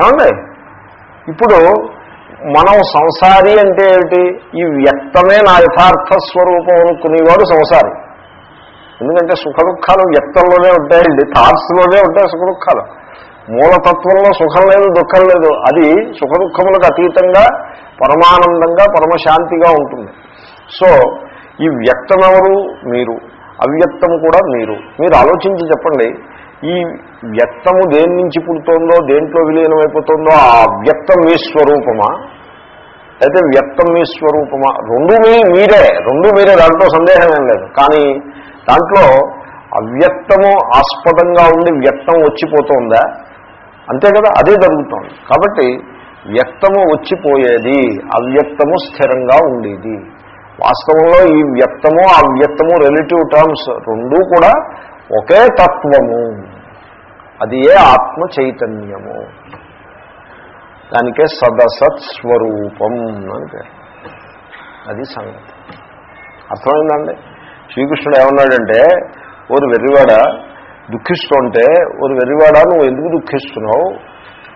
ఏమండి? ఇప్పుడు మనం సంసారి అంటే ఏమిటి? ఈ వ్యక్తమే నా యథార్థ స్వరూపం అనుకునేవాడు సంసారి. ఎందుకంటే సుఖ దుఃఖాలు వ్యక్తంలోనే ఉంటాయండి థాట్స్లోనే ఉంటాయి సుఖ దుఃఖాలు మూలతత్వంలో సుఖం లేదు దుఃఖం లేదు. అది సుఖ దుఃఖములకు అతీతంగా పరమానందంగా పరమశాంతిగా ఉంటుంది. సో ఈ వ్యక్తం ఎవరు మీరు. అవ్యక్తము కూడా మీరు. మీరు ఆలోచించి చెప్పండి. ఈ వ్యక్తము దేని నుంచి పుడుతోందో దేంట్లో విలీనమైపోతుందో ఆ వ్యక్తం మీ స్వరూపమా? అయితే వ్యక్తం మీ స్వరూపమా? రెండు మీ మీరే. రెండు మీరే. దాంట్లో సందేహం ఏం లేదు. కానీ దాంట్లో అవ్యక్తము ఆస్పదంగా ఉండి వ్యక్తం వచ్చిపోతుందా? అంతే కదా అదే జరుగుతోంది. కాబట్టి వ్యక్తము వచ్చిపోయేది అవ్యక్తము స్థిరంగా ఉండేది. వాస్తవంలో ఈ వ్యక్తము అవ్యక్తము రిలేటివ్ టర్మ్స్ రెండూ కూడా ఒకే తత్వము. అది ఏ ఆత్మ చైతన్యము? దానికే సదసత్ స్వరూపం అని పేరు. అది సంగతి. అర్థమైందండి? శ్రీకృష్ణుడు ఏమన్నాడంటే ఓరు వెర్రివాడ దుఃఖిస్తుంటే ఓరు వెర్రివాడా నువ్వు ఎందుకు దుఃఖిస్తున్నావు?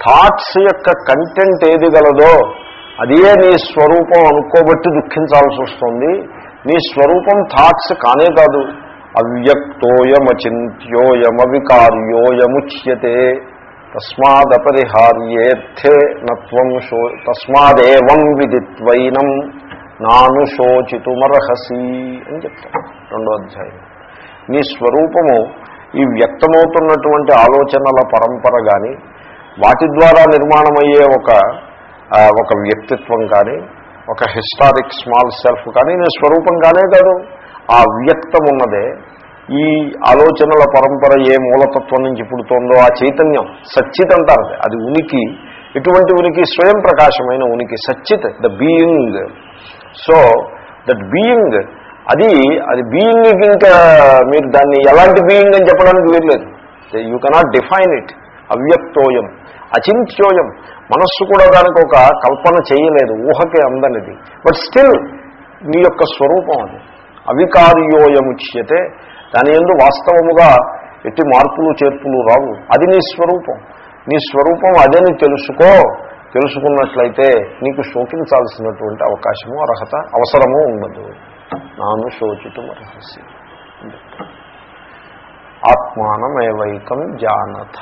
థాట్స్ యొక్క కంటెంట్ ఏది గలదో అదే నీ స్వరూపం అనుకోబట్టి దుఃఖించాల్సి వస్తుంది. నీ స్వరూపం థాట్స్ కానే కాదు. అవ్యక్తోయమచింత్యోయమవికార్యోయముచ్యతే. తస్మాదపరిహార్యేర్థే నత్వం శో తస్మాదేవం విదిత్వైనం నాను శోచితుమర్హసి అని చెప్తాను రెండో అధ్యాయం. నీ స్వరూపము ఈ వ్యక్తమవుతున్నటువంటి ఆలోచనల పరంపర కానీ వాటి ద్వారా నిర్మాణమయ్యే ఒక ఒక వ్యక్తిత్వం కానీ ఒక హిస్టారిక్ స్మాల్ సెల్ఫ్ కానీ నేను స్వరూపం కానే కాదు. ఆ వ్యక్తం ఉన్నదే. ఈ ఆలోచనల పరంపర ఏ మూలతత్వం నుంచి పుడుతోందో ఆ చైతన్యం సచ్చిత్ అంటారు. అది. అది ఉనికి ఎటువంటి ఉనికి స్వయం ప్రకాశమైన ఉనికి సచ్చిత్ the being so that being అది అది బీయింగ్ ఇంకా మీరు దాన్ని ఎలాంటి బీయింగ్ అని చెప్పడానికి వీల్లేదు. యూ కెనాట్ డిఫైన్ ఇట్ అవ్యక్తోయం అచింత్యోయం. మనస్సు కూడా దానికి ఒక కల్పన చేయలేదు. ఊహకే అందనిది. బట్ స్టిల్ మీ యొక్క స్వరూపం అది. అవికార్యోయముచ్యతే దాని ఎందు వాస్తవముగా ఎట్టి మార్పులు చేర్పులు రావు. అది నీ స్వరూపం. నీ స్వరూపం అదని తెలుసుకో. తెలుసుకున్నట్లయితే నీకు శోకించాల్సినటువంటి అవకాశము అర్హత అవసరము ఉండదు. నాను శోచితం అర్హసి ఆత్మానమేవైకం జానథ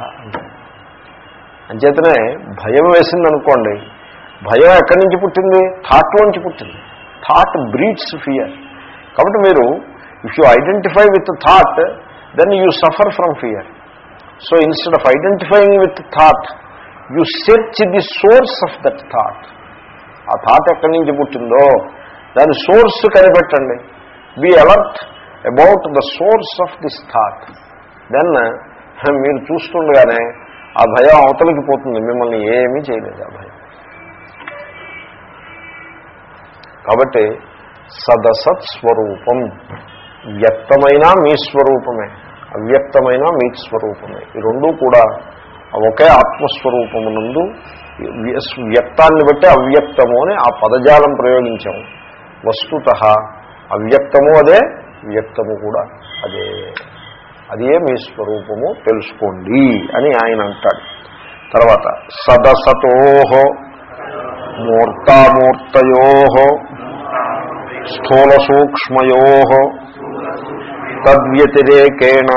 అంచేతనే భయం వేసిందనుకోండి భయం ఎక్కడి నుంచి పుట్టింది? థాట్లోంచి పుట్టింది. థాట్ బ్రీడ్స్ ఫియర్ కాబట్టి మీరు if you identify with thought then you suffer from fear so instead of identifying with thought you search the source of that thought ఆ థాట్ ఎక్కడి నుంచి పుట్టిందో దాని source కనిపెట్టండి. Be alert about the source of this thought then మీరు చూస్తుండగానే ఆ భయం అవతలికి పోతుంది. మిమ్మల్ని ఏమీ చేయలేదు ఆ భయం. కాబట్టి సదసత్ స్వరూపం. వ్యక్తమైన మీ స్వరూపమే. అవ్యక్తమైన మీ స్వరూపమే. ఈ రెండూ కూడా ఒకే ఆత్మస్వరూపమునందు వ్య- వ్యక్తాన్ని బట్టి అవ్యక్తము అని ఆ పదజాలం ప్రయోగించాము. వస్తుత. అవ్యక్తము అదే వ్యక్తము కూడా అదే. అదే మీ స్వరూపము తెలుసుకోండి అని ఆయన అంటాడు. తర్వాత సదసతో మూర్తామూర్తయో స్థూల సూక్ష్మయో తద్వ్యతిరేకేణ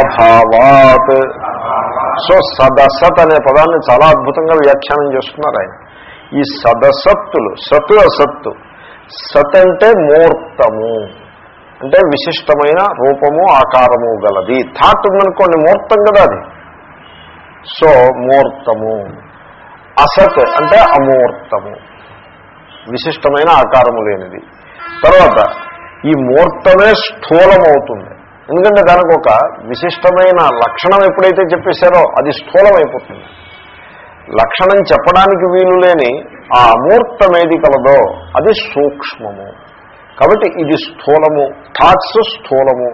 అభావాత్. సో సదసత్ అనే పదాన్ని చాలా అద్భుతంగా వ్యాఖ్యానం చేస్తున్నారు ఆయన. ఈ సదసత్తులు సత్ అసత్తు. సత్ అంటే మూర్తము. అంటే విశిష్టమైన రూపము ఆకారము గలది. థాట్ ఉందనుకోండి మూర్తం కదా అది. సో మూర్తము. అసత్ అంటే అమూర్తము. విశిష్టమైన ఆకారము లేనిది. తర్వాత ఈ మూర్తమే స్థూలమవుతుంది. ఎందుకంటే దానికి ఒక విశిష్టమైన లక్షణం ఎప్పుడైతే చెప్పేశారో అది స్థూలమైపోతుంది. లక్షణం చెప్పడానికి వీలు లేని ఆ అమూర్తమేది కలదో అది సూక్ష్మము. కాబట్టి ఇది స్థూలము థాట్స్ స్థూలము.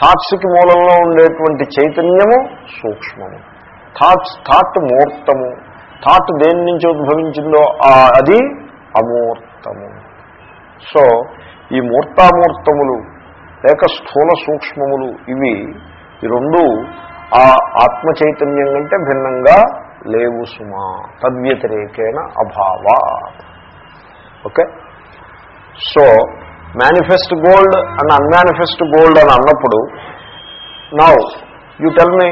థాట్స్కి మూలంలో ఉండేటువంటి చైతన్యము సూక్ష్మము. Thoughts thought మూర్తము. థాట్ దేని నుంచి ఉద్భవించిందో అది అమూర్తము. సో ఈ మూర్తామూర్తములు లేక స్థూల సూక్ష్మములు ఇవి ఈ రెండు ఆ ఆత్మ చైతన్యం కంటే భిన్నంగా లేవు సుమా. తద్వ్యతిరేకేణ అభావ okay? So manifest gold and unmanifest gold అని అన్నప్పుడు now you tell me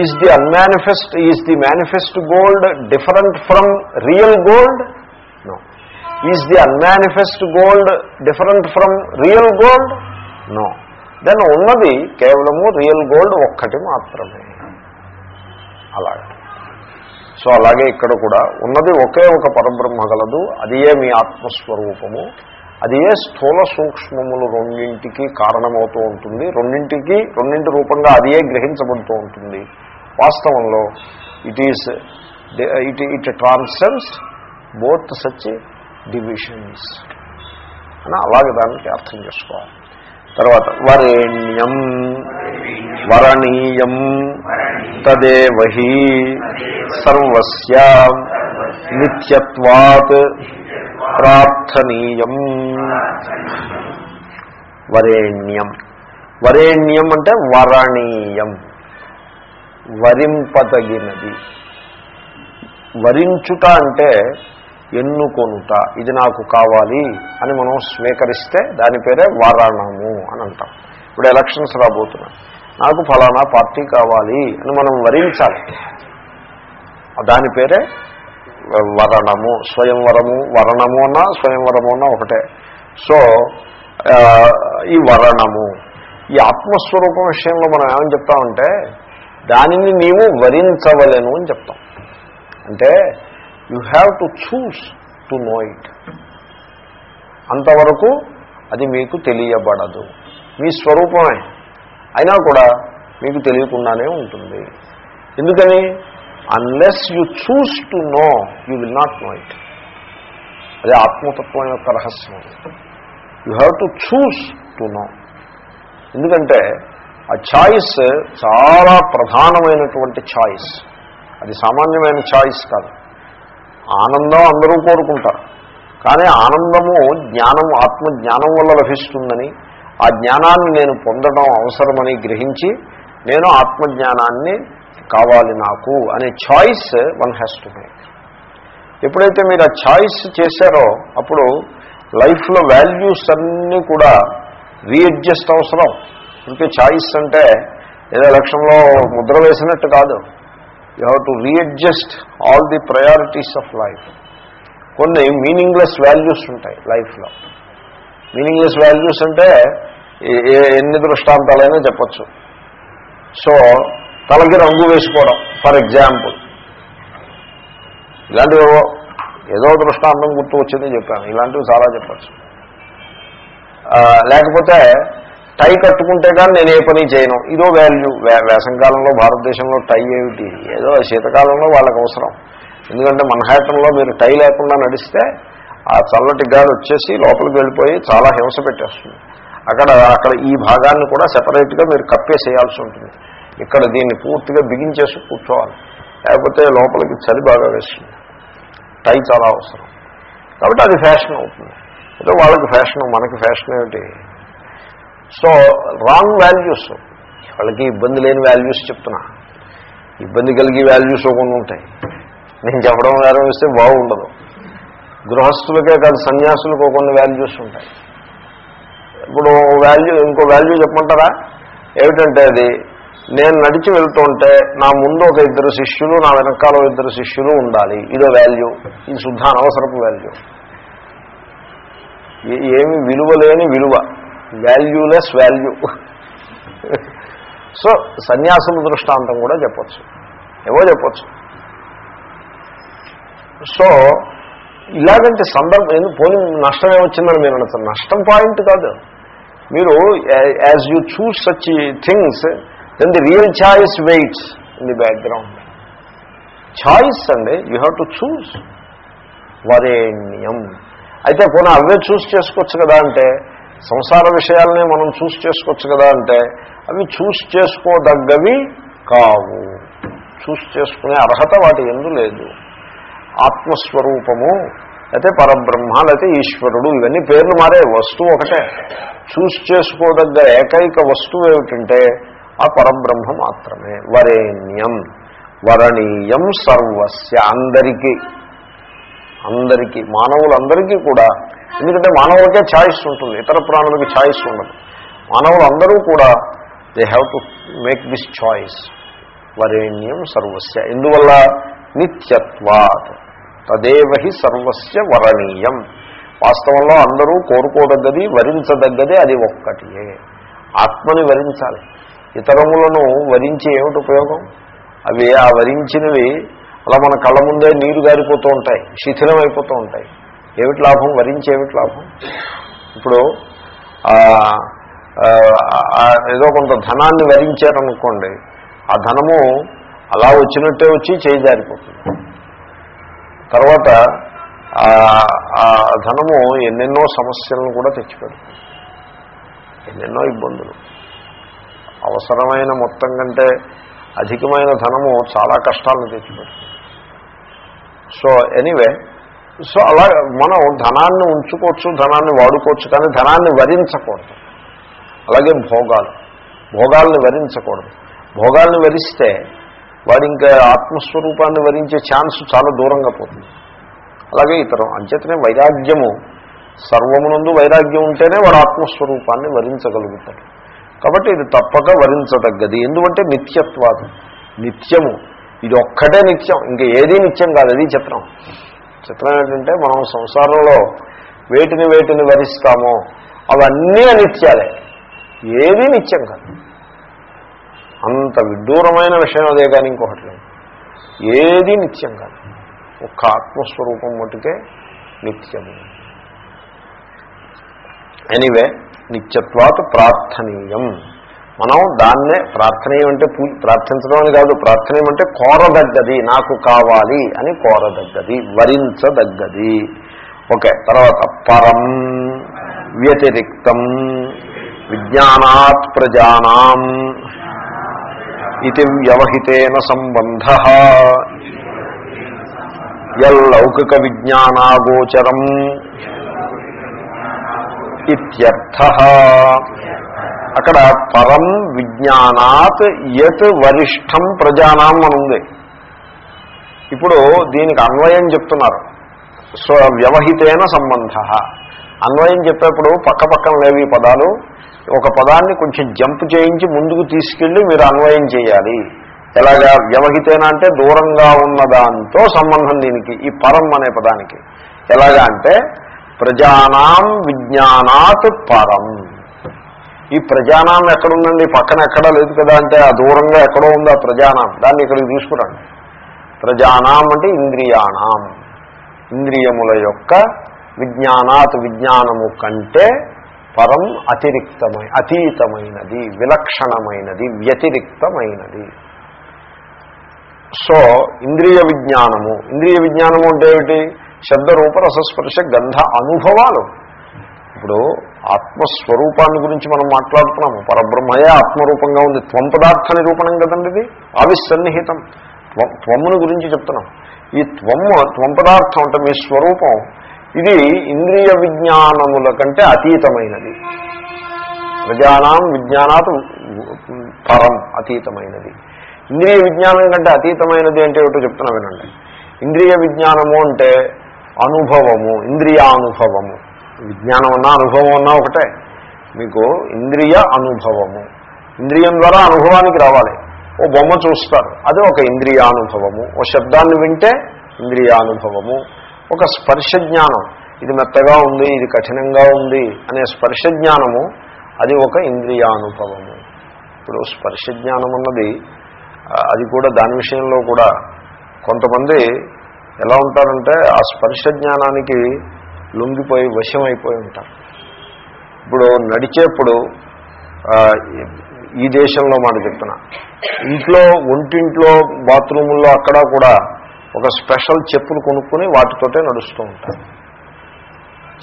is the unmanifest is the manifest gold different from real gold no is the unmanifest gold different from real gold no then ఉన్నది కేవలము real gold ఒక్కటి మాత్రమే. అలాగే. So అలాగే ఇక్కడ కూడా ఉన్నది ఒకే ఒక పరబ్రహ్మ గలదు ఏ మీ ఆత్మస్వరూపము అది ఏ స్థూల సూక్ష్మములు రెండింటికి కారణమవుతూ ఉంటుంది. రెండింటికి రెండింటి రూపంగా అది ఏ గ్రహించబడుతూ ఉంటుంది. వాస్తవంలో it is it it transcends both such divisions అని అలాగే దానికి అర్థం చేసుకోవాలి. తర్వాత వరేణ్యం వరణీయం తదేవహి సర్వస్య నిత్యత్వాత్ ప్రార్థనీయం. వరేణ్యం. వరేణ్యం అంటే వరణీయం. వరింపదగినది. వరించుట అంటే ఎన్నుకొనుట ఇది నాకు కావాలి అని మనం స్వీకరిస్తే దాని పేరే వారాణము అని అంటాం. ఇప్పుడు ఎలక్షన్స్ రాబోతున్నాయి. నాకు ఫలానా పార్టీ కావాలి అని మనం వరించాలి. దాని పేరే వరణము. స్వయంవరము వరణము అన్నా స్వయంవరము అన్నా ఒకటే. సో ఈ వరణము. ఈ ఆత్మస్వరూపం విషయంలో మనం ఏమని చెప్తామంటే దానిని నీవు వరించవలేను అని చెప్తాం. అంటే you have to choose to know it. అంతవరకు అది మీకు తెలియబడదు. మీ స్వరూపమే. అయినా కూడా మీకు తెలియకుండానే ఉంటుంది. ఎందుకని? Unless you choose to know you will not know it అది ఆత్మతత్వం యొక్క రహస్యం you have to choose to know ఎందుకంటే ఆ ఛాయిస్ చాలా ప్రధానమైనటువంటి ఛాయిస్. అది సామాన్యమైన ఛాయిస్ కాదు. ఆనందం అందరూ కోరుకుంటారు. కానీ ఆనందము జ్ఞానం ఆత్మజ్ఞానం వల్ల లభిస్తుందని ఆ జ్ఞానాన్ని నేను పొందడం అవసరమని గ్రహించి నేను ఆత్మజ్ఞానాన్ని కావాలి నాకు అనే choice one has to make ఎప్పుడైతే మీరు ఆ చాయిస్ చేశారో అప్పుడు లైఫ్లో వాల్యూస్ అన్నీ కూడా రీఅడ్జస్ట్ అవసరం. ఇంకే చాయిస్ అంటే ఏదో లక్ష్యంలో ముద్ర వేసినట్టు కాదు. You have to readjust all the priorities of life కొన్ని మీనింగ్లెస్ వాల్యూస్ ఉంటాయి లైఫ్లో మీనింగ్లెస్ వాల్యూస్ అంటే ఎన్ని దృష్టాంతాలైనా చెప్పచ్చు. సో తలకి రంగు వేసుకోవడం ఫర్ ఎగ్జాంపుల్ ఇలాంటివి ఏదో దృష్టాంతం గుర్తు వచ్చిందని చెప్పాను. ఇలాంటివి చాలా చెప్పచ్చు. లేకపోతే టై కట్టుకుంటే కానీ నేను ఏ పని చేయను. ఇదో వాల్యూ వేసంకాలంలో భారతదేశంలో టై ఏమిటి? ఏదో శీతకాలంలో వాళ్ళకి అవసరం. ఎందుకంటే మన్హాటంలో మీరు టై లేకుండా నడిస్తే ఆ చల్లటి గాలి వచ్చేసి లోపలికి వెళ్ళిపోయి చాలా హింస పెట్టేస్తుంది. అక్కడ అక్కడ ఈ భాగాన్ని కూడా సెపరేట్గా మీరు కప్పేసేయాల్సి ఉంటుంది. ఇక్కడ దీన్ని పూర్తిగా బిగించేసి కూర్చోవాలి. లేకపోతే లోపలికి చలి బాగా వేస్తుంది. టై చాలా అవసరం. కాబట్టి అది ఫ్యాషన్ అవుతుంది. ఏదో వాళ్ళకి ఫ్యాషన్ మనకి ఫ్యాషన్ ఏమిటి? సో రాంగ్ వాల్యూస్ వాళ్ళకి ఇబ్బంది లేని వాల్యూస్ చెప్తున్నా. ఇబ్బంది కలిగి వాల్యూస్ కొన్ని ఉంటాయి. నేను చెప్పడం ప్రారంభిస్తే బాగుండదు. గృహస్థులకే కాదు సన్యాసులకు కొన్ని వాల్యూస్ ఉంటాయి. ఇప్పుడు వాల్యూ ఇంకో వాల్యూ చెప్పమంటారా? ఏమిటంటే అది నేను నడిచి వెళ్తుంటే నా ముందు ఒక ఇద్దరు శిష్యులు నా వెనకాల ఇద్దరు శిష్యులు ఉండాలి. ఇదో వాల్యూ ఇది శుద్ధ అనవసరపు వాల్యూ ఏమి విలువ లేని విలువ. Valueless value. సో సన్యాసుల దృష్టాంతం కూడా చెప్పచ్చు. ఏవో చెప్పచ్చు. సో ఇలాగంటే సందర్భం ఎందుకు పోనీ నష్టం ఏమొచ్చిందని మీరు అనొచ్చు నష్టం పాయింట్ కాదు. మీరు as you choose such things then the real choice waits in the background choice అండి యూ హ్యావ్ టు చూస్ వరేణ్యం. అయితే పోనీ అవే చూస్ చేసుకోవచ్చు కదా అంటే సంసార విషయాలనే మనం చూస్ చేసుకోవచ్చు కదా అంటే అవి చూస్ చేసుకోదగ్గవి కావు. చూస్ చేసుకునే అర్హత వాటి ఎందు లేదు. ఆత్మస్వరూపము అయితే పరబ్రహ్మ లేకపోతే ఈశ్వరుడు ఇవన్నీ పేర్లు మారే వస్తువు ఒకటే. చూస్ చేసుకోదగ్గ ఏకైక వస్తువు ఏమిటంటే ఆ పరబ్రహ్మ మాత్రమే. వరేణ్యం వరణీయం సర్వస్య అందరికీ. అందరికీ మానవులందరికీ కూడా ఎందుకంటే మానవులకే ఛాయిస్ ఉంటుంది ఇతర ప్రాణులకి ఛాయిస్ ఉండదు. మానవులందరూ కూడా they have to make this choice వరేణ్యం సర్వస్య. ఎందువల్ల? నిత్యత్వాత్. తదేవ హి సర్వస్య వరణీయం. వాస్తవంలో అందరూ కోరుకోదగ్గది వరించదగ్గది అది ఒక్కటియే. ఆత్మని వరించాలి. ఇతరములను వరించి ఏమిటి ఉపయోగం? అవి ఆ వరించినవి అలా మన కళ్ళ ముందే నీరు గారిపోతూ ఉంటాయి శిథిలం అయిపోతూ ఉంటాయి. ఏమిటి లాభం? వరించి ఏమిటి లాభం? ఇప్పుడు ఏదో కొంత ధనాన్ని వరించారనుకోండి ఆ ధనము అలా వచ్చినట్టే వచ్చి చేయి జారిపోతుంది. తర్వాత ఆ ధనము ఎన్నెన్నో సమస్యలను కూడా తెచ్చిపెడుతుంది. ఎన్నెన్నో ఇబ్బందులు. అవసరమైన మొత్తం కంటే అధికమైన ధనము చాలా కష్టాలను తెచ్చిపెడుతుంది. సో ఎనీవే సో అలా మనం ధనాన్ని ఉంచుకోవచ్చు ధనాన్ని వాడుకోవచ్చు కానీ ధనాన్ని వరించకూడదు. అలాగే భోగాలు. భోగాల్ని వరించకూడదు. భోగాల్ని వరిస్తే వాడి ఇంకా ఆత్మస్వరూపాన్ని వరించే ఛాన్స్ చాలా దూరంగా పోతుంది. అలాగే ఇతరం అంచేతనే వైరాగ్యము సర్వమునందు వైరాగ్యం ఉంటేనే వాడు ఆత్మస్వరూపాన్ని వరించగలుగుతాడు. కాబట్టి ఇది తప్పక వరించదగ్గది. ఎందుకంటే నిత్యత్వాదు నిత్యము. ఇది ఒక్కటే నిత్యం. ఇంకా ఏదీ నిత్యం కాదు అది చిత్రం. చిత్రం ఏంటంటే మనం సంసారంలో వేటిని వేటిని వరిస్తామో అవన్నీ అనిత్యాలే. ఏదీ నిత్యం కాదు. అంత విడ్డూరమైన విషయం అదే కానీ ఇంకొకటి లేదు. ఏదీ నిత్యం కాదు. ఒక్క ఆత్మస్వరూపం మటుకే నిత్యము. ఎనివే నిత్యత్వాత ప్రార్థనీయం. మనం దాన్నే ప్రార్థనీయం అంటే పూ ప్రార్థించడం అని కాదు ప్రార్థనీయం కోరదగ్గది నాకు కావాలి అని కోరదగ్గది వరించదగ్గది. ఓకే తర్వాత పరం వ్యతిరిక్తం విజ్ఞానాత్ ప్రజానాం ఇది వ్యవహితేన సంబంధ. ఎల్లౌకిక విజ్ఞానాగోచరం ఇత్యర్థ. అక్కడ పరం విజ్ఞానాత్ యత్ వరిష్టం ప్రజానాం అని ఉంది. ఇప్పుడు దీనికి అన్వయం చెప్తున్నారు. సో వ్యవహితేన సంబంధ. అన్వయం చెప్పేప్పుడు పక్క పక్కన లేవి ఈ పదాలు. ఒక పదాన్ని కొంచెం జంప్ చేయించి ముందుకు తీసుకెళ్ళి మీరు అన్వయం చేయాలి. ఎలాగా? వ్యవహితేన అంటే దూరంగా ఉన్న దాంతో సంబంధం దీనికి ఈ పరం అనే పదానికి. ఎలాగా అంటే ప్రజానాం విజ్ఞానాత్ పరం. ఈ ప్రజానాం ఎక్కడుందండి? పక్కన ఎక్కడా లేదు కదా అంటే ఆ దూరంగా ఎక్కడో ఉంది ఆ ప్రజానాం దాన్ని ఇక్కడికి తీసుకురండి. ప్రజానాం అంటే ఇంద్రియాణం ఇంద్రియముల యొక్క విజ్ఞానాత్ విజ్ఞానము కంటే పరం అతిరిక్తమై అతీతమైనది విలక్షణమైనది వ్యతిరిక్తమైనది. సో ఇంద్రియ విజ్ఞానము. ఇంద్రియ విజ్ఞానము అంటే ఏమిటి? శబ్ద రూప రసస్పర్శ గంధ అనుభవాలు. ఇప్పుడు ఆత్మస్వరూపాన్ని గురించి మనం మాట్లాడుతున్నాము. పరబ్రహ్మయే ఆత్మరూపంగా ఉంది. త్వం పదార్థ నిరూపణం కదండి ఇది? ఆవిసన్నిహితం త్వం త్వముని గురించి చెప్తున్నాం. ఈ త్వము త్వం పదార్థం అంటే మీ స్వరూపం. ఇది ఇంద్రియ విజ్ఞానముల కంటే అతీతమైనది. ప్రజానాం విజ్ఞానాత్ పరం అతీతమైనది. ఇంద్రియ విజ్ఞానం కంటే అతీతమైనది అంటే ఏమిటో చెప్తున్నా వినండి. ఇంద్రియ విజ్ఞానము అంటే అనుభవము ఇంద్రియానుభవము. విజ్ఞానం అన్నా అనుభవం అన్నా ఒకటే. మీకు ఇంద్రియ అనుభవము. ఇంద్రియం ద్వారా అనుభవానికి రావాలి. ఓ బొమ్మ చూస్తారు. అది ఒక ఇంద్రియానుభవము ఓ శబ్దాన్ని వింటే ఇంద్రియానుభవము ఒక స్పర్శ జ్ఞానం. ఇది మెత్తగా ఉంది ఇది కఠినంగా ఉంది అనే స్పర్శ జ్ఞానము అది ఒక ఇంద్రియానుభవము ఇప్పుడు స్పర్శ జ్ఞానం అన్నది అది కూడా దాని విషయంలో కూడా కొంతమంది ఎలా ఉంటారంటే ఆ స్పర్శ జ్ఞానానికి లొంగిపోయి వశమైపోయి ఉంటారు. ఇప్పుడు నడిచేప్పుడు ఈ దేశంలో మాట చెప్తున్నా. ఇంట్లో ఒంటింట్లో బాత్రూముల్లో అక్కడ కూడా ఒక స్పెషల్ చెప్పులు కొనుక్కొని వాటితోటే నడుస్తూ ఉంటారు.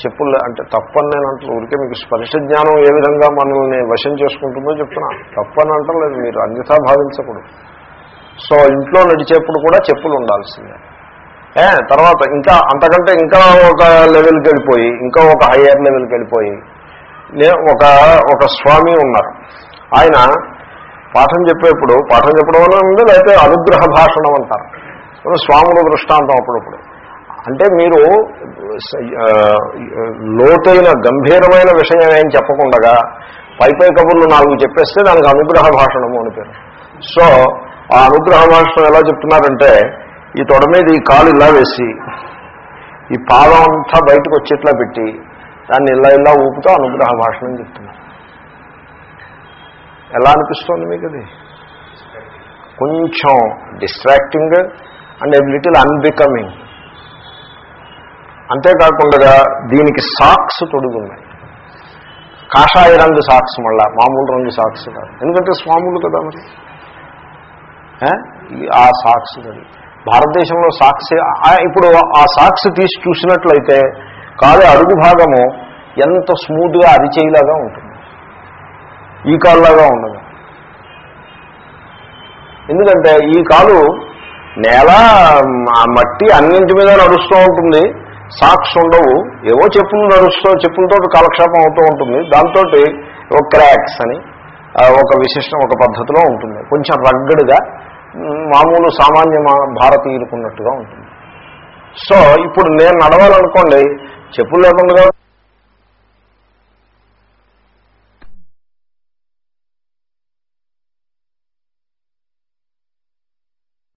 చెప్పులు అంటే తప్పని నేను అంటారు ఊరికే మీకు స్పర్శ జ్ఞానం ఏ విధంగా మనల్ని వశం చేసుకుంటుందో చెప్తున్నా. తప్పని అంటలేదు మీరు అన్యథా భావించకూడదు. సో ఇంట్లో నడిచేప్పుడు కూడా చెప్పులు ఉండాల్సిందే. తర్వాత ఇంకా అంతకంటే ఇంకా ఒక లెవెల్కి వెళ్ళిపోయి ఇంకా ఒక హయ్యర్ లెవెల్కి వెళ్ళిపోయి ఒక ఒక స్వామి ఉన్నారు. ఆయన పాఠం చెప్పేప్పుడు పాఠం చెప్పడం వల్ల ఉంది లేకపోతే అనుగ్రహ భాషణం అంటారు. స్వాముల దృష్టాంతం అప్పుడప్పుడు. అంటే మీరు లోతైన గంభీరమైన విషయం ఏం చెప్పకుండా పై పై కబుర్లు నాలుగు చెప్పేస్తే దానికి అనుగ్రహ భాషణము అని పేరు. సో ఆ అనుగ్రహ భాషణం ఎలా చెప్తున్నారంటే ఈ తొడ మీద ఈ కాలు ఇలా వేసి ఈ పాదం అంతా బయటకు వచ్చేట్లా పెట్టి దాన్ని ఇలా ఇలా ఊపుతూ అనుగ్రహ భాషణం చెప్తున్నారు. ఎలా అనిపిస్తోంది మీకు అది? కొంచెం డిస్ట్రాక్టింగ్ అండ్ లిటిల్ అన్బికమింగ్ అంతేకాకుండా దీనికి సాక్స్ తొడుగున్నాయి. కాషాయ రంగు సాక్స్ మళ్ళా మామూలు రంగు సాక్స్ కాదు. ఎందుకంటే స్వాములు కదా మరి? ఆ? సాక్స్ తొడిగి భారతదేశంలో సాక్స్ ఇప్పుడు ఆ సాక్స్ తీసి చూసినట్లయితే కాలు అడుగు భాగము ఎంత స్మూత్గా అరిచేయిలాగా ఉంటుంది. ఈ కాలులాగా ఉండదు. ఎందుకంటే ఈ కాలు నేల ఆ మట్టి అన్నింటి మీద నడుస్తూ ఉంటుంది. సాక్స్ ఉండవు. ఏవో చెప్పులు నడుస్తూ చెప్పులతో కాలక్షేపం అవుతూ ఉంటుంది. దాంతో ఒక క్రాక్స్ అని ఒక విశిష్టం ఒక పద్ధతిలో ఉంటుంది. కొంచెం రగ్గడుగా మామూలు సామాన్య మా- భారతీయులకు ఉన్నట్టుగా ఉంటుంది. సో ఇప్పుడు నేను నడవాలనుకోండి చెప్పులు లేకుండా